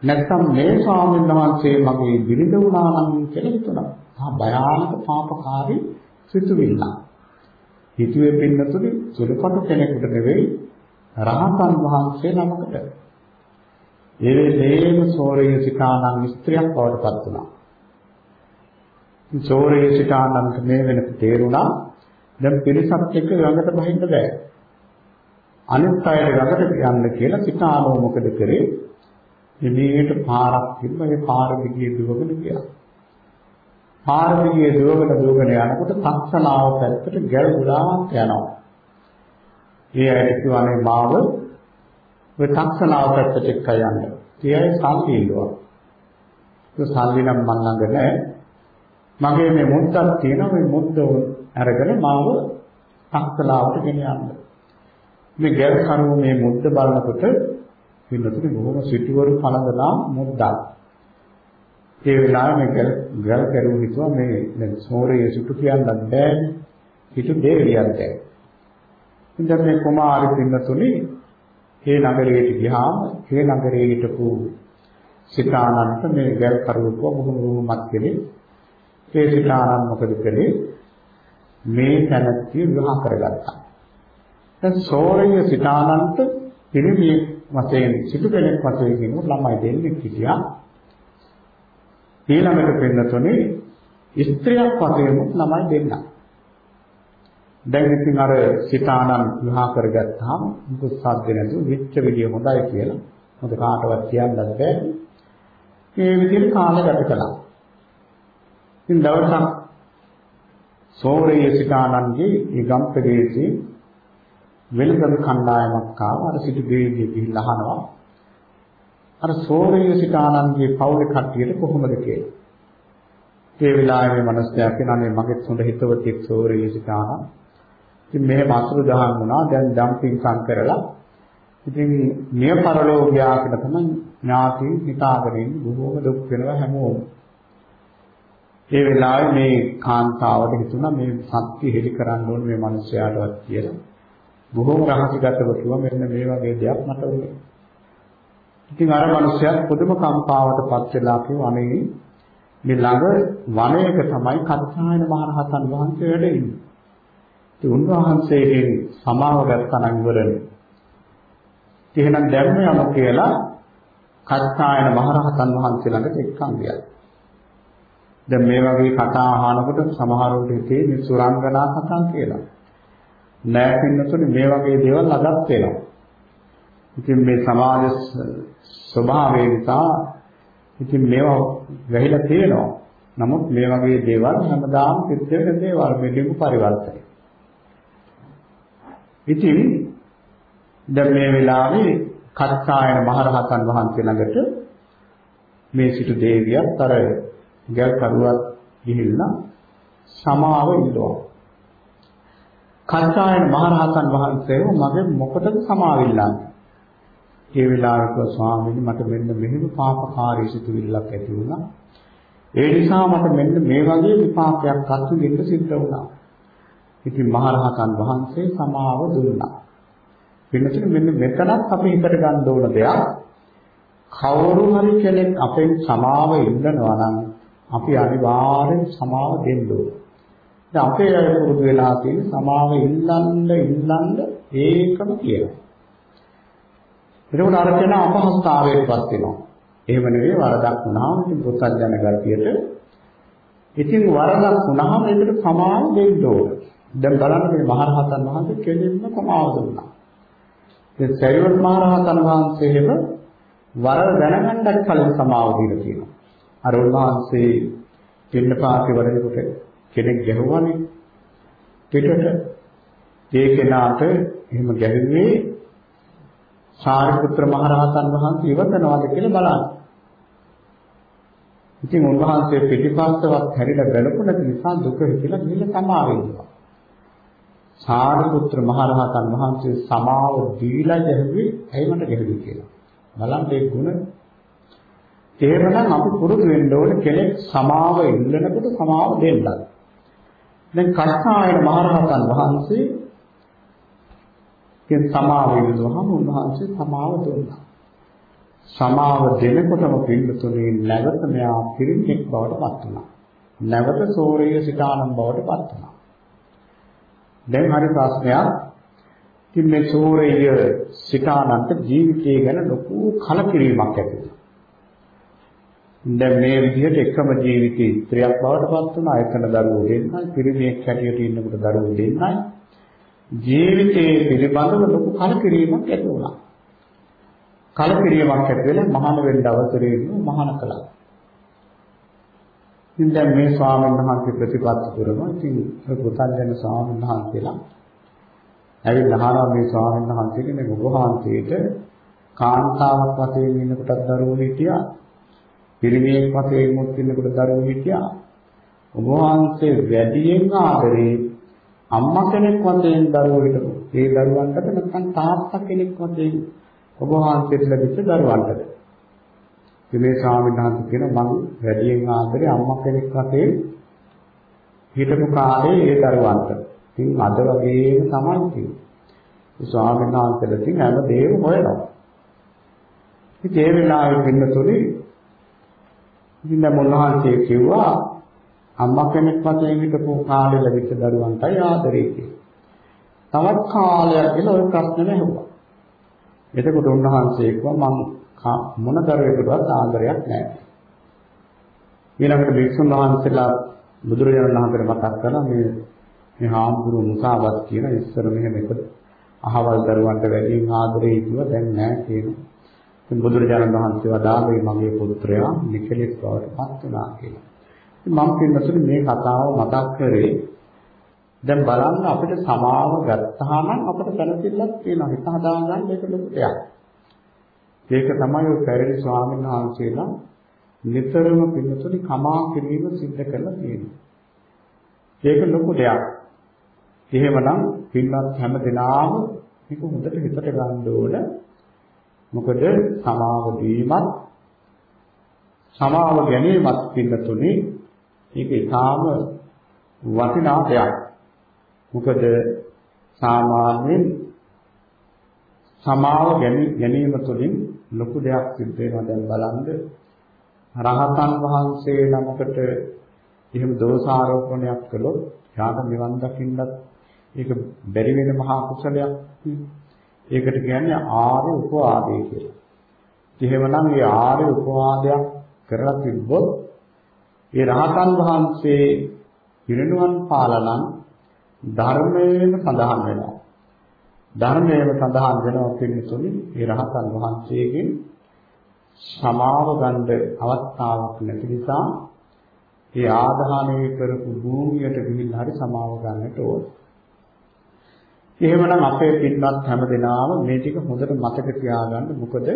නැත්නම් මේ ස්වාමීන් වහන්සේ මගේ බිරිඳ වුණා නම් කියලා හිතනවා. ආ භයානක පාපකාරී සිතුවිල්ල. හිතුවේ පින්නතුනි සුළුපටු කෙනෙකුට නෙවෙයි රහතන් වහන්සේ නමකට. ඒ වෙලේම සෝරිය සිතානන් ස්ත්‍රියක් බවට පත් වුණා. සෝරිය සිතානන්ට මේ වෙනක තේරුණා දැන් පිරිසක් එක්ක ගඟට බහින්න බෑ. අනිත් අයට ගඟට යන්න කියලා සිතානෝ මොකද කරේ? එමේට පාරක් තිබ්බා ඒ පාර දිගේ දුවගෙන ගියා. පාර දිගේ දුවගෙන දුවගෙන යනකොට තක්ෂණාව පැත්තට ගැල් ගුණාක් යනවා. ඒ අයට කියවනේ මාව ඔය තක්ෂණාව පැත්තට එක්ක යන්න. ඒ අය සල්ලි ඉල්ලුවා. ඒ සල්ලි නම් මං ළඟ නැහැ. මගේ මේ මුද්දක් තියෙනවා මේ මුද්ද අරගෙන මාව තක්ෂණාවට ගෙන යන්න. මේ ගැල් කරුව මේ මුද්ද බලනකොට පින්නතුනි බොහොම සිටුවරු පළඳලා මුද්දක්. ඒ වෙලාවේ මේ ගල් ගල් කරුව හිතුවා මේ දැන් සෝරේ සිටු කියන්නත් බෑනේ. සිටු දෙවියන්ට. ඉතින් මේ කුමාරි පින්නතුනි ඒ නගරයට ගියාම ඒ නගරයේ හිටපු සිතානන්ත මේ ගල් කරුවක බොහොම රූමත් කෙනෙක්. ඒ සිතානන් මොකද කළේ? මේ තැනැත්තිය විවාහ කරගත්තා. දැන් සෝරේ සිතානන්ත පිරිමියෙක් වශයෙන් සිටු කෙනෙක් වශයෙන් ඉන්න ළමයි දෙන්නෙක් හිටියා. ඊළඟට පෙන්නතුනේ ස්ත්‍රියක් වශයෙන් ළමයි දෙන්නා. දැන් ඉතින් අර සිතානන් විවාහ කරගත්තාම මුකුත් සාධ්‍ය නැතුව විච්ච විදිය හොඳයි කියලා මොකද කාටවත් කියන්නත් බැහැ. මේ විදිහට කාලය ගත කළා. ඉතින් දවසක් සෝරේ සිතානන්ගේ ඒ ගම්පදේශේ වෙළඳ කණ්ඩායමක් ආවා අර සිටු දෙවියන්ගේ ගිහිල්ලා අහනවා අර සෝරිය සිට ආනන්දගේ පවුලේ කට්ටියට කොහොමද කියලා. ඒ වෙලාවේ මේ මිනිස්යා කියනනේ මගේ හොඳ හිතවතෙක් සෝරිය සිට ආනන්ද. ඉතින් මෙහෙම අසුරු දහම් වුණා. දැන් ඩම්පින් කම් කරලා ඉතින් මිය පරලෝකියා කියලා තමයි ඥාති හිතාගෙන ඉන්නේ බොහෝම දුක් වෙනවා හැමෝම. ඒ වෙලාවේ මේ කාන්තාවට හිතුණා මේ සත්‍ය හෙලි කරන්න ඕනේ මේ මිනිස්යාටවත් කියලා. බොහෝම රහසිගතව කිව්වා මෙන්න මේ වගේ දෙයක් මට වුණේ. ඉතින් අර මිනිස්යා පුදුම කම්පාවටපත් වෙලා කිව්වා අනේ මේ ළඟ වනයේක තමයි කර්තායන මහරහතන් වහන්සේ වැඩ ඉන්නේ. ඉතින් උන්වහන්සේගෙන් සමාව ගත්තා නම් ඉවරනේ. එහෙනම් දැම්ම යමු කියලා කර්තායන මහරහතන් වහන්සේ ළඟට එක්කන් ගියා. දැන් මේ වගේ කතා අහනකොට සමහරවිට හිතේ මේ සුරංගනා කතා කියලා. නෑ පින්නතුනේ මේ වගේ දේවල් අදත් වෙනවා. ඉතින් මේ සමාජ ස්වභාවය නිසා ඉතින් මේවා වැහිලා තියෙනවා. නමුත් මේ වගේ දේවල් හැමදාම සිද්ධ වෙන දේවල් මේ ලිංග පරිවර්තනය. ඉතින් දැන් මේ වෙලාවේ කත්තායන මහරහතන් වහන්සේ ළඟට මේ සිටු දේවියක් අර ගැල් කරුවක් ගිහිල්ලා සමාව ඉල්ලුවා. කත්තායන මහරහතන් වහන්සේව මගේ මොකටද සමාවිල්ලන්නේ? ඒ වෙලාවක ස්වාමීනි මට මෙන්න මෙහෙම පාපකාරී සිතුවිල්ලක් ඇති වුණා. ඒ නිසා මට මෙන්න මේ වගේ විපාකයක් අත්විඳින්න සිද්ධ වුණා. ඉතින් මහරහතන් වහන්සේ සමාව දුන්නා. වෙනතුනේ මෙන්න මෙතනත් අපි හිතට ගන්න ඕන දෙයක්. කවුරු හරි කෙනෙක් අපෙන් සමාව ඉල්ලනවා නම් අපි අනිවාර්යෙන් සමාව දෙන්න ඕනේ. දැන් අපේ අය පුරුදු වෙලා තියෙන සමාව ඉල්ලන්න ඉල්ලන්න ඒකම කියනවා. එතකොට අර කෙනා අපහසුතාවයටපත් වෙනවා. එහෙම නෙවෙයි වරදක් වුණාම ඉතින් පුත්තජන ගතියට ඉතින් වරදක් වුණාම ඒකට සමාව දෙන්න ඕන. දැන් බලන්න මේ මහරහතන් වහන්සේ කෙලින්ම සමාව දුන්නා. ඒ සරියොත් මහරහතන් වහන්සේම වර දැනගන්නත් කලින් සමාව දීලා තියෙනවා. අර උන්වහන්සේ පින්නපාතේ වරේකට කෙනෙක් ගැහුවානේ පිටට ඒ කෙනාට එහෙම ගැහුවේ සාරිපුත්‍ර මහරහතන් වහන්සේ ඉවතනවාද කියලා බලන්න. ඉතින් උන්වහන්සේ පිටිපස්සවත් හැරිලා බැලපු නැති නිසා දුක හිතිලා ගිහිල්ලා සමා වෙනවා. සාරිපුත්‍ර මහරහතන් වහන්සේ සමාව දීලා ගැහුවේ ඇයි මට ගැහුවේ කියලා. බලන්න ඒ ගුණ තේරෙනම් අපි පුරුදු වෙන්න ඕනේ කෙනෙක් සමාව ඉල්ලනකොට සමාව දෙන්නත්. දැන් කර්තායන මහරහතන් වහන්සේ කියන සමාව ඉල්ලුවහම උන්වහන්සේ සමාව දුන්නා. සමාව දෙනකොටම පිළිතුරේ නැවත මෙයා පිරිමිෙක් බවට පත් වුණා. නැවත සෝරිය සිතානම් බවට පත් වුණා. දැන් හරි ප්‍රශ්නයක්. ඉතින් මේ සෝරිය සිතානන්ට ජීවිතය ගැන ලොකු කලකිරීමක් ඇති වුණා. දැන් මේ විදිහට එකම ජීවිතේ ස්ත්‍රියක් බවට පත් වුණා. එතන දරුවෝ දෙන්නයි, පිරිමියෙක් හැටියට ඉන්නකොට දරුවෝ දෙන්නයි. ජීවිතයේ පිළිබඳව ලොකු කලකිරීමක් ඇති වුණා. කලකිරීමක් ඇති වෙලා මහාන වෙන්න අවසරයෙන් මහාන කළා. ඉතින් දැන් මේ ස්වාමීන් වහන්සේ ප්‍රතිපත්ති කරනවා. ඉතින් ඒ පුතන්ජන ස්වාමීන් වහන්සේලා ඇවිල්ලා අහනවා මේ ස්වාමීන් වහන්සේගේ මේ ඔබ වහන්සේට කාන්තාවක් වශයෙන් ඉන්නකොටත් දරුවෝ හිටියා. පිරිමියෙක් වශයෙන් මුත් ඉන්නකොට දරුවෝ හිටියා. ඔබ වහන්සේ වැඩියෙන් ආදරේ අම්මා කෙනෙක් වශයෙන් දරුවෝ හිටපු. ඒ දරුවන්ට නැත්නම් තාත්තා කෙනෙක් වශයෙන් ඔබ වහන්සේට ලැබිච්ච දරුවන්ටද. මේ ස්වාමීන් වහන්සේ කියන මම වැඩියෙන් ආදරේ අම්මා කෙනෙක් වශයෙන් හිටපු කාලේ ඒ දරුවන්ට. ඉතින් අද වගේම තමයි තියෙන්නේ. ඒ ස්වාමීන් වහන්සේලා ඉතින් හැම දෙයක්ම හොයනවා. ඉතින් ඒ වෙලාවේ පින්නතුනේ ඉතින් මොනවාන්සේ කිව්වා අම්මා කෙනෙක් වශයෙන් හිටපු කාලේ ලැබිච්ච දරුවන්ටයි ආදරේ කියලා. තවත් කාලයක් ගිහලා ওই ප්‍රශ්නේ නැහුවා. එතකොට උන්වහන්සේ කිව්වා මම මොන දරුවෙකුටවත් ආදරයක් නැහැ. ඊළඟට භික්ෂුන් වහන්සේලා බුදුරජාණන් වහන්සේට මතක් කළා මේ මේ හාමුදුරුවෝ මුසාවත් කියන ඉස්සර මෙහෙම එක අහවල් දරුවන්ට වැඩිම ආදරේ කිව්වා දැන් නැහැ කියනවා. ඉතින් බුදුරජාණන් වහන්සේ වදාළේ මගේ පුත්‍රයා නිකලෙස් බවට පත් වුණා කියලා. මම පින්නතුනේ මේ කතාව මතක් කරේ දැන් බලන්න අපිට සමාව ගත්තාම අපිට දැනසිල්ලක් තියෙනවා හිත හදාගන්න ඒක ලොකු දෙයක්. ඒක තමයි ඔය පැරණි ස්වාමීන් වහන්සේලා නිතරම පින්නතුනේ කමා කිරීම සිද්ධ කරලා තියෙන්නේ. ඒක ලොකු දෙයක්. එහෙමනම් පින්වත් හැම දිනාම මේක හොඳට හිතට ගන්න ඕන. මොකද සමාව දීමත් සමාව ගැනීමත් පින්නතුනේ මේක ඊටාම වටිනා දෙයක්. මොකද සාමාන්‍යයෙන් සමාව ගැනීම තුළින් ලොකු දෙයක් සිද්ධ වෙනවා දැන් බලන්න රහතන් වහන්සේ නමකට එහෙම දෝෂාරෝපණයක් කළොත් යාට නිවන් දකින්නත් ඒක බැරි වෙන මහා කුසලයක්. ඒකට කියන්නේ ආර්ය උපවාදය කියලා. එහෙමනම් මේ ආර්ය උපවාදයක් කරලා තිබ්බොත් ඒ රහතන් වහන්සේ පිරිනුවන් පාලනම් ධර්මයේම සඳහන් වෙනවා. ධර්මයේම සඳහන් වෙනවා පිළිතුරු ඒ රහතන් වහන්සේගෙන් සමාව ගන්න අවස්ථාවක් නැති නිසා ඒ ආදානය කරපු භූමියට ගිහින් හරි සමාව ගන්නට ඕන. එහෙමනම් අපේ පින්වත් හැමදෙනාම මේ ටික හොඳට මතක තියාගන්න මොකද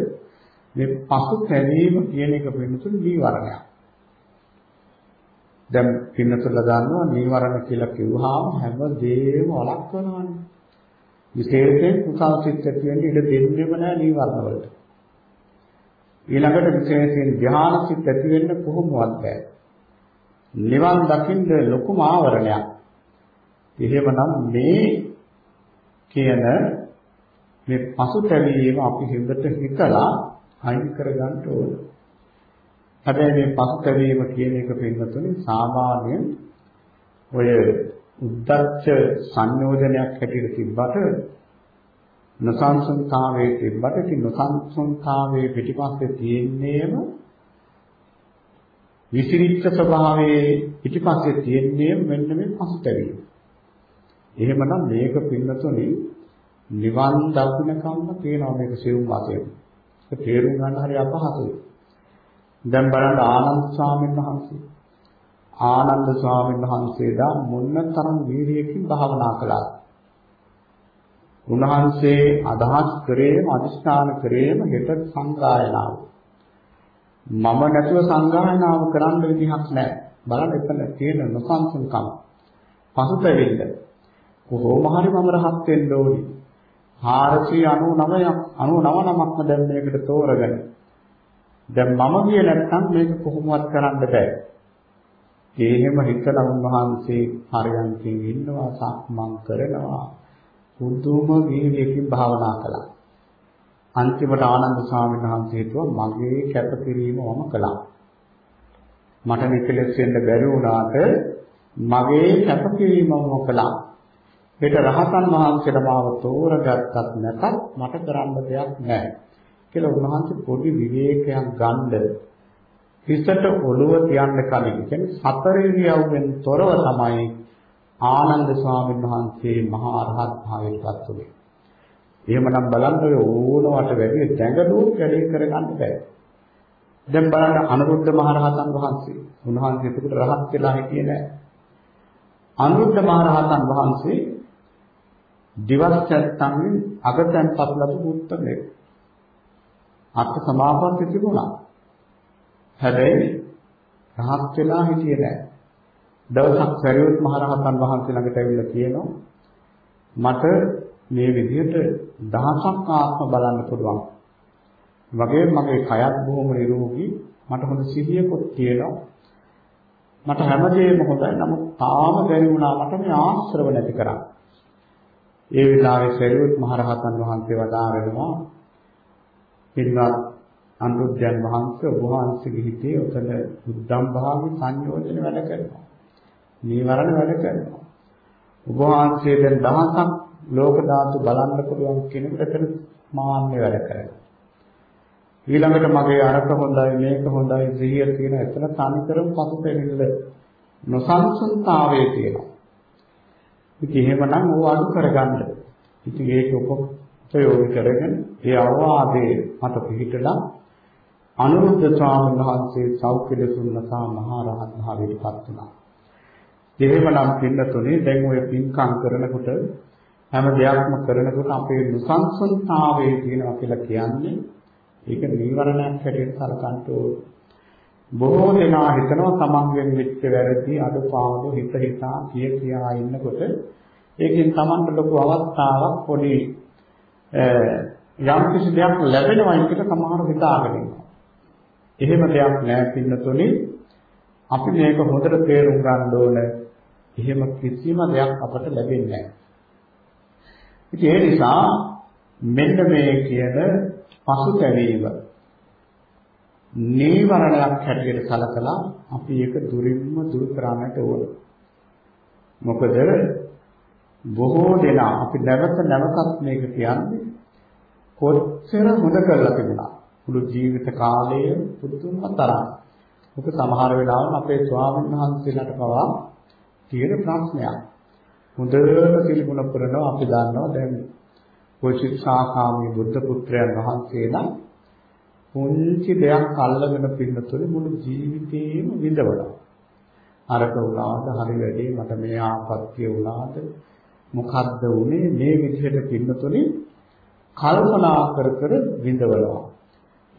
මේ පසු පැවීම කියන එක පින්නතුළු නීවරණයක්. දැන් පින්නතුළු දන්නවා නීවරණ කියලා කිව්වහම හැම දෙයක්ම වළක්වනවානේ. විශේෂයෙන් කුසල සිත් ඇති වෙන්න ඉඩ දෙන්නෙම නෑ නීවරණ වලට. ඊළඟට විශේෂයෙන් ධ්‍යාන සිත් ඇති වෙන්න කොහොමවත් බෑ. නිවන් දකින්න ලොකුම ආවරණයක්. එහෙමනම් මේ කියන මේ පසුතැවීම අපි හිඳට හිතලා අයින් කරගන්න ඕන. හැබැයි මේ පසුතැවීම කියන එක පින්නතුනේ සාමාන්‍යයෙන් ඔය උද්දච්ච සංයෝජනයක් හැටියට තිබ්බට නසංසංතාවයේ තිබ්බට ඉතින් නසංසංතාවයේ පිටිපස්සේ තියෙන්නේම විසිරිච්ච ස්වභාවයේ පිටිපස්සේ තියෙන්නේම මෙන්න මේ පසුතැවීම. එහෙමනම් මේක පින්නතුනේ නිවන් දකින්නකම්ම තියෙනවා මේක සිවුම් වශයෙන්. ඒක තේරුම් ගන්න හරි අපහසුයි. දැන් බලන්න ආනන්ද ස්වාමීන් වහන්සේ. ආනන්ද ස්වාමීන් වහන්සේලා මොන තරම් වීර්යයෙන් භාවනා කළාද? උන්වහන්සේ අදහස් කරේම අදිස්ථාන කරේම හෙට සංගායනාව. මම නැතුව සංගායනාව කරන්න විදිහක් නැහැ. බලන්න එතන තියෙන නොසන්සුන්කම. පසුතැවෙන්න. කොහොම හරි මම රහත් වෙන්න ඕනේ. 499ක් 99 නමක්ම දැන් මේකට තෝරගෙන දැන් මම ගියේ නැත්නම් මේක කොහොමවත් කරන්න බෑ. ඒ එහෙම හිතලා උන්වහන්සේ හරියන්කින් ඉන්නවා සක්මන් කරනවා පුදුම වීර්යයෙන් භාවනා කළා. අන්තිමට ආනන්ද ස්වාමීන් වහන්සේ හිතුවා මගේ කැපකිරීම මම කළා. මට නිකලෙස් වෙන්න බැරි වුණාට මගේ කැපකිරීම මම කළා. ඒක රහතන් වහන්සේලා මාව තෝරගත්තත් නැතත් මට කරන්න දෙයක් නැහැ. කියලා උන්වහන්සේ පොඩි විවේකයක් ගන්න හිසට ඔළුව තියන්න කලින් කියන්නේ සතර ඉරියව්වෙන් තොරව තමයි ආනන්ද ස්වාමීන් වහන්සේ මහා රහත් භාවයට පත් වුණේ. එහෙමනම් බලන්න ඔය ඕනවට වැඩි දැඟලුවොත් වැඩේ කරගන්න බෑ. දැන් බලන්න අනුරුද්ධ මහ රහතන් වහන්සේ. උන්වහන්සේ එතකොට රහත් වෙලා හිටියේ නෑ. අනුරුද්ධ මහ රහතන් වහන්සේ දිවස් නැත්තම් අගතෙන් පස්ලතු උත්තරේ. අත් සමාපatti තිබුණා. හැබැයි රහත් වෙලා හිටියේ නෑ. දවසක් සරියුත් මහ රහතන් වහන්සේ ළඟට ඇවිල්ලා කියනවා මට මේ විදිහට දහසක් ආත්ම බලන්න පුළුවන්. වගේ මගේ කයත් බොහොම නිරෝගී මට හොඳ සිහියකුත් තියෙනවා. මට හැමදේම හොඳයි. නමුත් තාම බැරි වුණා මට මේ ආශ්‍රව නැති කරන්න. ඒ විලාවේ සරියුත් මහ රහතන් වහන්සේ වදාරනවා පින්වත් අනුරුද්ධයන් වහන්සේ ඔබ වහන්සේගේ හිතේ උතන බුද්ධම් භාවි සංයෝජන වැඩ කරනවා. නීවරණ වැඩ කරනවා. ඔබ වහන්සේ දැන් දහසක් ලෝක ධාතු බලන්න පුළුවන් කෙනෙකුට එතන මාන්නේ වැඩ කරනවා. ඊළඟට මගේ අරක හොඳයි මේක හොඳයි සිහිය තියෙන එතන තනිකරම පසුතැවිල්ල නොසන්සුන්තාවයේ තියෙනවා. ඉතින් එහෙමනම් ඕව අඩු කරගන්න. ඉතින් ඒක උපයෝග කරගෙන ඒ අවවාදයේ මත පිළිටලා අනුරුද්ධ ස්වාමීන් වහන්සේ සෞඛ්‍ය දෙසුන්නසා මහා රහත් භාවයට පත් වුණා. එහෙමනම් පින්නතුනේ දැන් ඔය පින්කම් කරනකොට හැම දෙයක්ම කරනකොට අපේ නුසංසන්තාවයේ තියෙනවා කියලා කියන්නේ ඒක නීවරණයක් හැටියට සලකන්න ඕනේ. බොහෝ දෙනා හිතනවා තමන්ගෙන් වෙච්ච වැරදි අඩුපාඩු හිත හිතා කිය කියා ඉන්නකොට ඒකෙන් Tamanට ලොකු අවස්ථාවක් පොඩි යම් කිසි දෙයක් ලැබෙනවා කියලා සමහර හිතාගෙන ඉන්නවා. එහෙම දෙයක් නැහැ පින්නතුනි. අපි මේක හොඳට තේරුම් ගන්න ඕන. එහෙම කිසිම දෙයක් අපට ලැබෙන්නේ නැහැ. ඉතින් ඒ නිසා මෙන්න මේ කියන පසුතැවීම නීවරණයක් හැටියට සලකලා අපි ඒක දුරින්ම දුරු කරන්නට ඕන. මොකද බොහෝ දෙනා අපි නැවත නැවතත් මේක කියන්නේ කොච්චර මුද කරලා තිබුණා. මුළු ජීවිත කාලය පුදුම තරම්. මොක සමහර වෙලාවට අපේ ස්වාමීන් වහන්සේලාට පවා තියෙන ප්‍රශ්නයක්. හොඳට පිළිගුණ කරනවා අපි දන්නවා දැන් කොචිත්සාකාමී බුද්ධ පුත්‍රයන් වහන්සේලා පුංචි දෙයක් අල්ලගෙන පින්නතුනේ මුළු ජීවිතේම විඳවලා. අරක වුණාද හරි වැඩි මට මේ ආපත්‍ය වුණාද මොකද්ද උනේ මේ විදිහට පින්නතුනේ කල්පනා කර කර විඳවනවා.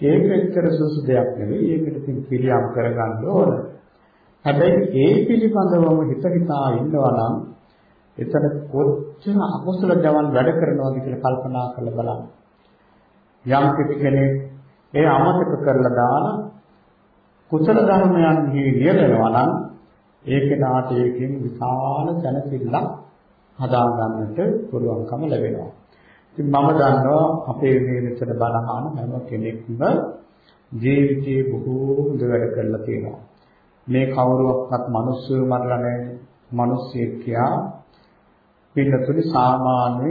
ඒක එක්තර සුසු දෙයක් නෙවෙයි. ඒකට ඉතින් පිළියම් කරගන්න ඕන. හැබැයි ඒ පිළිබඳවම හිත හිතා ඉන්නවා නම් එතන කොච්චර අකුසල ජවන් වැඩ කරනවද කියලා කල්පනා කරලා බලන්න. යම් කෙනෙක් ඒ අමතක කරලා දාන කුසල ධර්මයන්හි නියදනවා නම් ඒ කෙනාට ඒකෙන් විශාල දැනසිල්ලක් හදා ගන්නට පුළුවන්කම ලැබෙනවා. ඉතින් මම දන්නවා අපේ මේ මෙතන බණහන හැම කෙනෙක්ම ජීවිතේ බොහෝ හොඳ වැඩ කරලා තියෙනවා. මේ කවුරුවක්වත් මිනිස්සු මරලා නැහැ. මිනිස්සෙක් කියා පින්නතුනි සාමාන්‍ය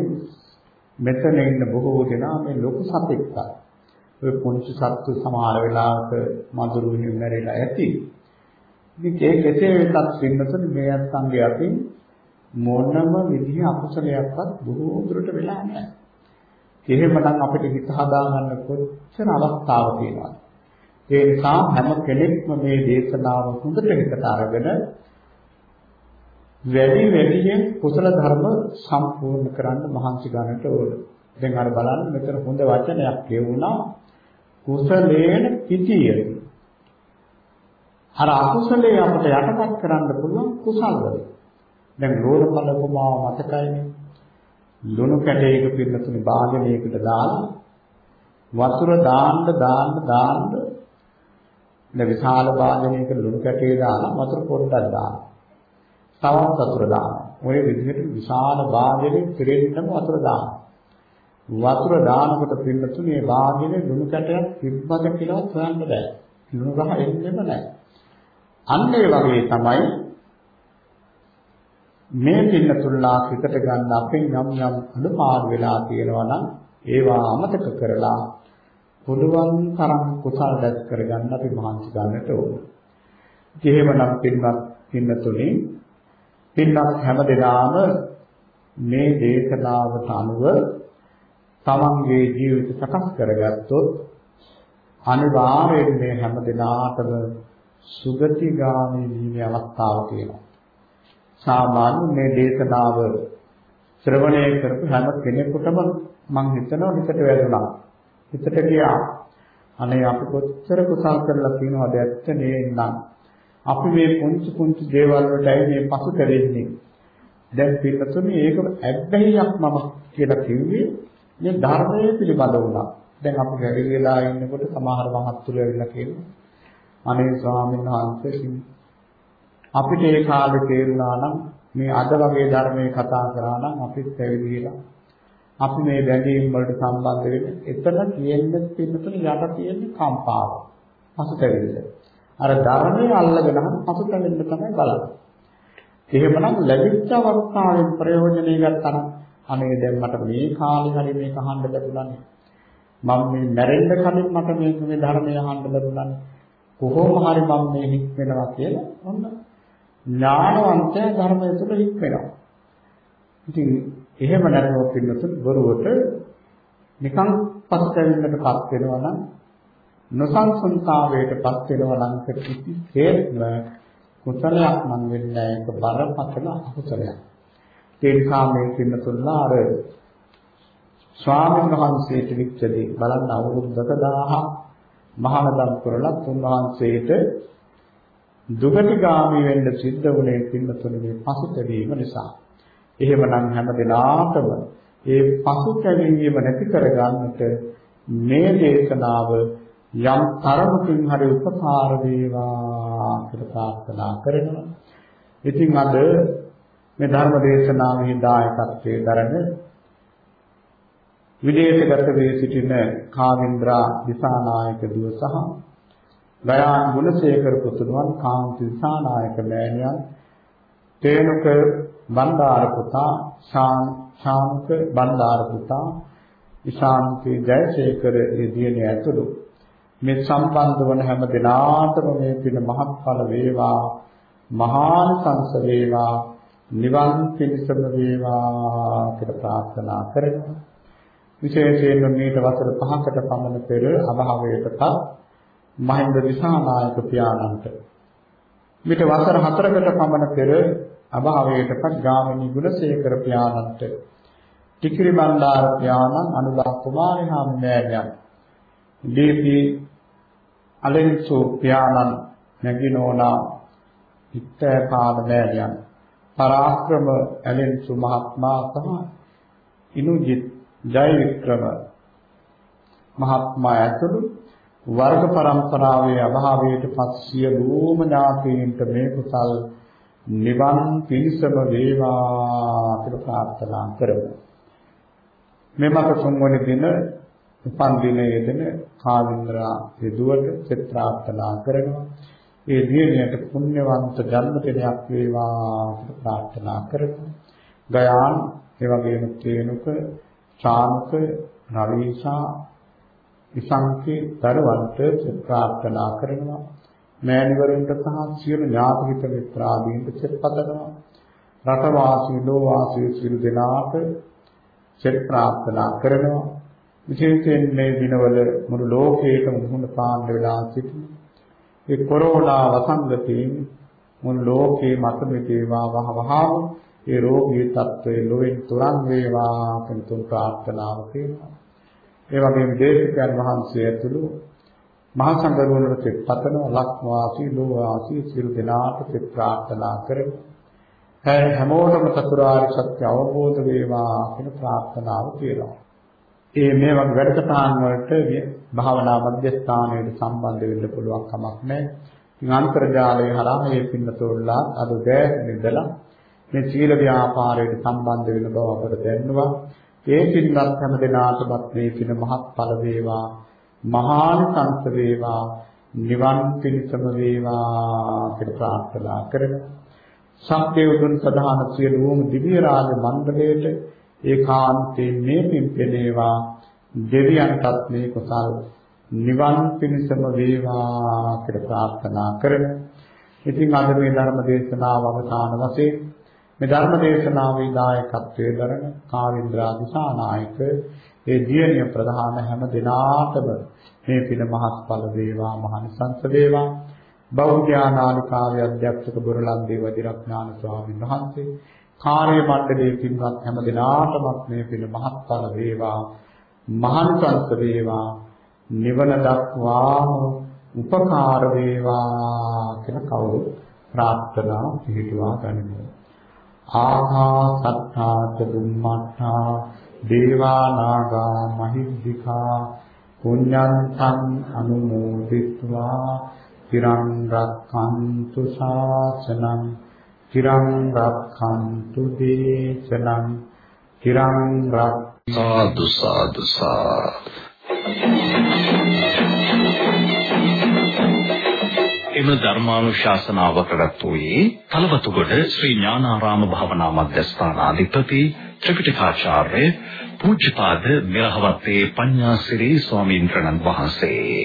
මෙතන ඉන්න බොහෝ දෙනා මේ ලොකු සතෙක්ට ඔය පුංචි සත්තු සමහර වෙලාවක මధుරු වෙනින් මැරෙලා ඇති. ඉතින් ඒ කෙසේ වෙතත් පින්නතුනි මේ අත්ංගේ අතින් මොනම විදිහ අකුසලයක්වත් බොහෝ දුරට වෙලා නැහැ. එහෙමනම් අපිට හිත හදාගන්න කොච්චර අවස්ථාවක් තියෙනවද? ඒ නිසා හැම කෙනෙක්ම මේ දේශනාව හොඳට හිතට අරගෙන වැඩි වැඩියෙන් කුසල ධර්ම සම්පූර්ණ කරන්න මහන්සි ගන්නට ඕන. දැන් අර බලන්න මෙතන හොඳ වචනයක් කියවුණා කුසලේන පිටියයි. අර අකුසලයේ අපිට යටපත් කරන්න පුළුවන් කුසල් වල. දැන් ලෝණ බලපමාව මතකයිනේ. ලුණු කැටයක පින්නතුනේ භාජනයකට දාලා වතුර දාන්න දාන්න දාන්න දැන් විශාල භාජනයක ලුණු කැටේ දාලා වතුර පොඩ්ඩක් දානවා. තවත් වතුර දානවා. ඔය විදිහට විශාල භාජනයේ පිරෙන්නම වතුර දානවා. වතුර දානකොට පින්නතුනේ භාජනයේ ලුණු කැටයක් තිබ්බද කියලා හොයන්න බෑ. ලුණු රහ එන්නෙම නැහැ. අන්න ඒ වගේ තමයි මේ පින්නතුල්ලා හිතට ගන්න අපෙන් යම් යම් අනුපාඩු වෙලා තියෙනවා නම් ඒවා අමතක කරලා පුළුවන් තරම් කුසල් දැක් කරගන්න අපි මහන්සි ගන්නට ඕන. එහෙමනම් පින්වත් පින්නතුනේ පින්වත් හැමදෙනාම මේ දේශනාවට අනුව තමන්ගේ ජීවිත සකස් කරගත්තොත් අනිවාර්යයෙන් මේ හැමදෙනාටම සුගතිගාමී වීමේ අවස්ථාව තියෙනවා. සාමාන්‍ය මේ දේශනාව ශ්‍රවණය කරපු හැම කෙනෙකුටම මම හිතනවා හිතට වැදුනා. හිතට ගියා. අනේ අපි කොච්චර කුසල් කරලා තියෙනවද ඇත්ත නේනම්. අපි මේ පුංචි පුංචි දේවල් වලටයි මේ පසුතැවෙන්නේ. දැන් පිළිතුරේ ඒක ඇබ්බැහියක් මම කියලා කිව්වේ මේ ධර්මයේ පිළිබඳ වුණා. දැන් අපි වැඩි වෙලා ඉන්නකොට සමහර මහත්තුරු ඇවිල්ලා කියනවා අනේ ස්වාමීන් වහන්සේ අපිට ඒ කාලේ තේරුණා නම් මේ අද වගේ ධර්මයේ කතා කරා නම් අපිත් පැවිදිලා අපි මේ බැඳීම් වලට සම්බන්ධ වෙන්නේ එතන කියන්නේ පින්නතුනේ යට තියෙන කම්පාව. පසුතැවිල්ල. අර ධර්මයේ අල්ලගෙන හම් පසුතැවෙන්න තමයි බලන්නේ. එහෙමනම් ලැබිච්ච අවස්ථාවෙන් ප්‍රයෝජනෙ ගත්තා නම් අනේ දැන් මට මේ කාලේ හරි මේක අහන්න ලැබුණානේ. මම මේ මැරෙන්න කලින් මට මේක මේ ධර්මය අහන්න ලැබුණානේ. කොහොම හරි මම මේ හික් වෙනවා කියලා ඔන්න ඥානවන්තය ධර්මය තුළ හික් වෙනවා. ඉතින් එහෙම නැරෙව පින්නතුත් බොරුවට නිකන් පසුතැවෙන්නටපත් වෙනවා නම් නොසන්සුන්තාවයටපත් වෙනවා නම් කිසිසේත්ම කුසලයක් නම් වෙන්නේ ඒක බරපතල අකුසලයක්. ඒ නිසා මේ පින්නතුල්ලා අර ස්වාමීන් වහන්සේට විච්ඡදී බලන්න අවුරුදු 10000 මහානදම් කරලා තුන්වහන්සේට දුගතිගාමී වෙන්න සිද්ධ වුණේ පින්නතුනේ මේ පසුතැවීම නිසා. එහෙමනම් හැම දිනාටම ඒ පසුතැවීම නැති කරගන්නට මේ දේශනාව යම් තරමකින් හරි උපකාර වේවා කියලා ප්‍රාර්ථනා කරනවා. ඉතින් අද මේ ධර්ම දේශනාවේ දායකත්වයේ දරන විදේශගත වී සිටින කාවින්ද්‍රා දිසානායක දුව සහ ගයා ගුණසේකර පුතුණන් කාන්ති දිසානායක මෑණියන් තේනුක බණ්ඩාර පුතා ශාන්ත බණ්ඩාර පුතා ඉශාන්ති ජයසේකර ඒ දියණිය ඇතුළු. මේ සම්බන්ධ වන හැම දිනාටම මේ පින මහත්ඵල වේවා මහාන සංස වේවා නිවන් පිණසම වේවා කියලා ප්‍රාර්ථනා කරනවා. විශේෂයෙන්ම මේට වසර 5කට පමණ පෙර අභාවයටපත් මහින්ද දිසානායක පියාණන්ට. මිට වසර 4කට පමණ පෙර අභාවයටපත් ගාමිණී ගුණසේකර පියාණන්ට. ටිකිරි බණ්ඩාර පියාණන් අනුලා කුමාරී හාමුදුරුවෝ දීපි අලෙන්සු පියාණන් නැගිනෝනා ඉත්තකාන මෑණියන්. පරාක්‍රම ඇලෙන්සු මහත්මයා සහ ඉනුජිත් ජයවික්‍රම. මහත්මයා ඇතුළු වර්ග પરම්පරාවේ අභාවයට පත් සියලුම ඥාතීන්ට මේ කුසල් නිවන් පිණසම වේවා කියලා ප්‍රාර්ථනා කරමු. මෙමක තුන්වැනි දින උපන් දිනයේ දින කාවින්ද්‍රා යදුවට සිත ප්‍රාර්ථනා කරනවා. ඒ දිනයට පුණ්‍යවන්ත ජන්ම දිනයක් වේවා කියලා ප්‍රාර්ථනා කරමු. ගයාන් ඒ වගේම තේනුක ශාන්ත නවීසා විසංකේ දරවන්ට ප්‍රාර්ථනා කරනවා. මෑණිවරුන්ට සහ සියලු ඥාති හිත මිත්‍රාදීන්ට සෙත් පතනවා. රටවාසී ලෝවාසී සියලු දෙනාට සෙත් ප්‍රාර්ථනා කරනවා. විශේෂයෙන් මේ දිනවල මුළු ලෝකයටම මුහුණ පාන්න වෙලා සිටින ඒ කොරෝනා වසංගතයෙන් මුළු ලෝකේ මත මෙතේවා වහවහාම ඒ රෝගී තත්ත්වයේ ලොවෙන් තුරන් වේවා කියන තුන් ප්‍රාර්ථනාව කියනවා. ඒ වගේම දේශකයන් වහන්සේ ඇතුළු මහා සංඝරුවනට තෙත් පතන ලක්වාසී ලෝවාසී සියලු දෙනාට තෙත් ප්‍රාර්ථනා කරමු. හැමෝටම චතුරාර්ය සත්‍ය අවබෝධ වේවා කියන ප්‍රාර්ථනාව කියලා. ඒ මේ වගේ වැඩසටහන් වලට භාවනා මධ්‍යස්ථානයේ සම්බන්ධ වෙන්න පුළුවන් කමක් නැහැ. ඉතින් අන්තර්ජාලය හරහා මේ පින්නතෝල්ලා අද දැන් ඉඳලා මේ සීල ව්‍යාපාරයට සම්බන්ධ වෙන බව අපට දැනෙනවා. ඒ පින්වත් හැම දිනාටමත් මේ පින මහත්ඵල වේවා, මහාන සංස වේවා, නිවන් පිණසම වේවා කියලා ප්‍රාර්ථනා කරනවා. සම්දේවතුන් සදාන සියලුම දිව්‍ය රාජ මණ්ඩලයට ඒකාන්තයෙන් මේ පින් පෙනේවා දෙවියන්ටත් මේ කුසල් නිවන් පිණසම වේවා කියලා ප්‍රාර්ථනා කරනවා. ඉතින් අද මේ ධර්ම දේශනාව අවසාන වශයෙන් මේ ධර්ම දේශනාවේ දායකත්වයේ දරන කාවින්ද්‍රා දිසානායක ඒ දියණිය ප්‍රධාන හැම දිනාටම මේ පින මහත්ඵල වේවා මහනිසංස වේවා. බෞද්ධානාලිකාවේ අධ්‍යක්ෂක බුරලන්දේ වදිරඥාන ස්වාමීන් වහන්සේ කාර්ය මණ්ඩලයේ පින්වත් හැම දිනාටමත් මේ පින මහත්ඵල වේවා මහනිසංස වේවා. නිවන දක්වාම උපකාර වේවා කියලා කවුරු ප්‍රාර්ථනා පිළිතුවා ගනිමු. ආහා සත්තා චුම්මත්තා දේවා නාග මහිද්దికා පුඤ්ඤන්තං අනුමෝදිත්වා තිරං රක්ඛන්තු ශාසනං තිරං රක්ඛන්තු දේශනං තිරං රක්ඛාදු සාදු සා එම ධර්මානුශාසනාව කරත්වෝයේ තලවතුගොඩ ශ්‍රී ඥානාරාම භාවනා මධ්‍යස්ථානාධිපති ත්‍රිපිටකාචාර්ය පූජ්‍යපාද මෙරහවත්තේ පඤ්ඤාසිරි ස්වාමීන් වහන්සේ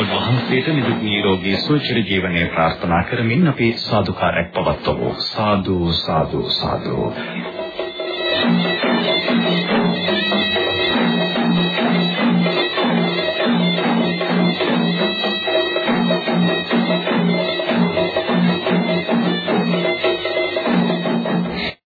උන්වහන්සේට නිදුක් නිරෝගී සුවචිර ජීවනයේ ප්‍රාර්ථනා කරමින් අපි සාදුකාරයක් පවත්වමු සාදු සාදු සාදු Thank you.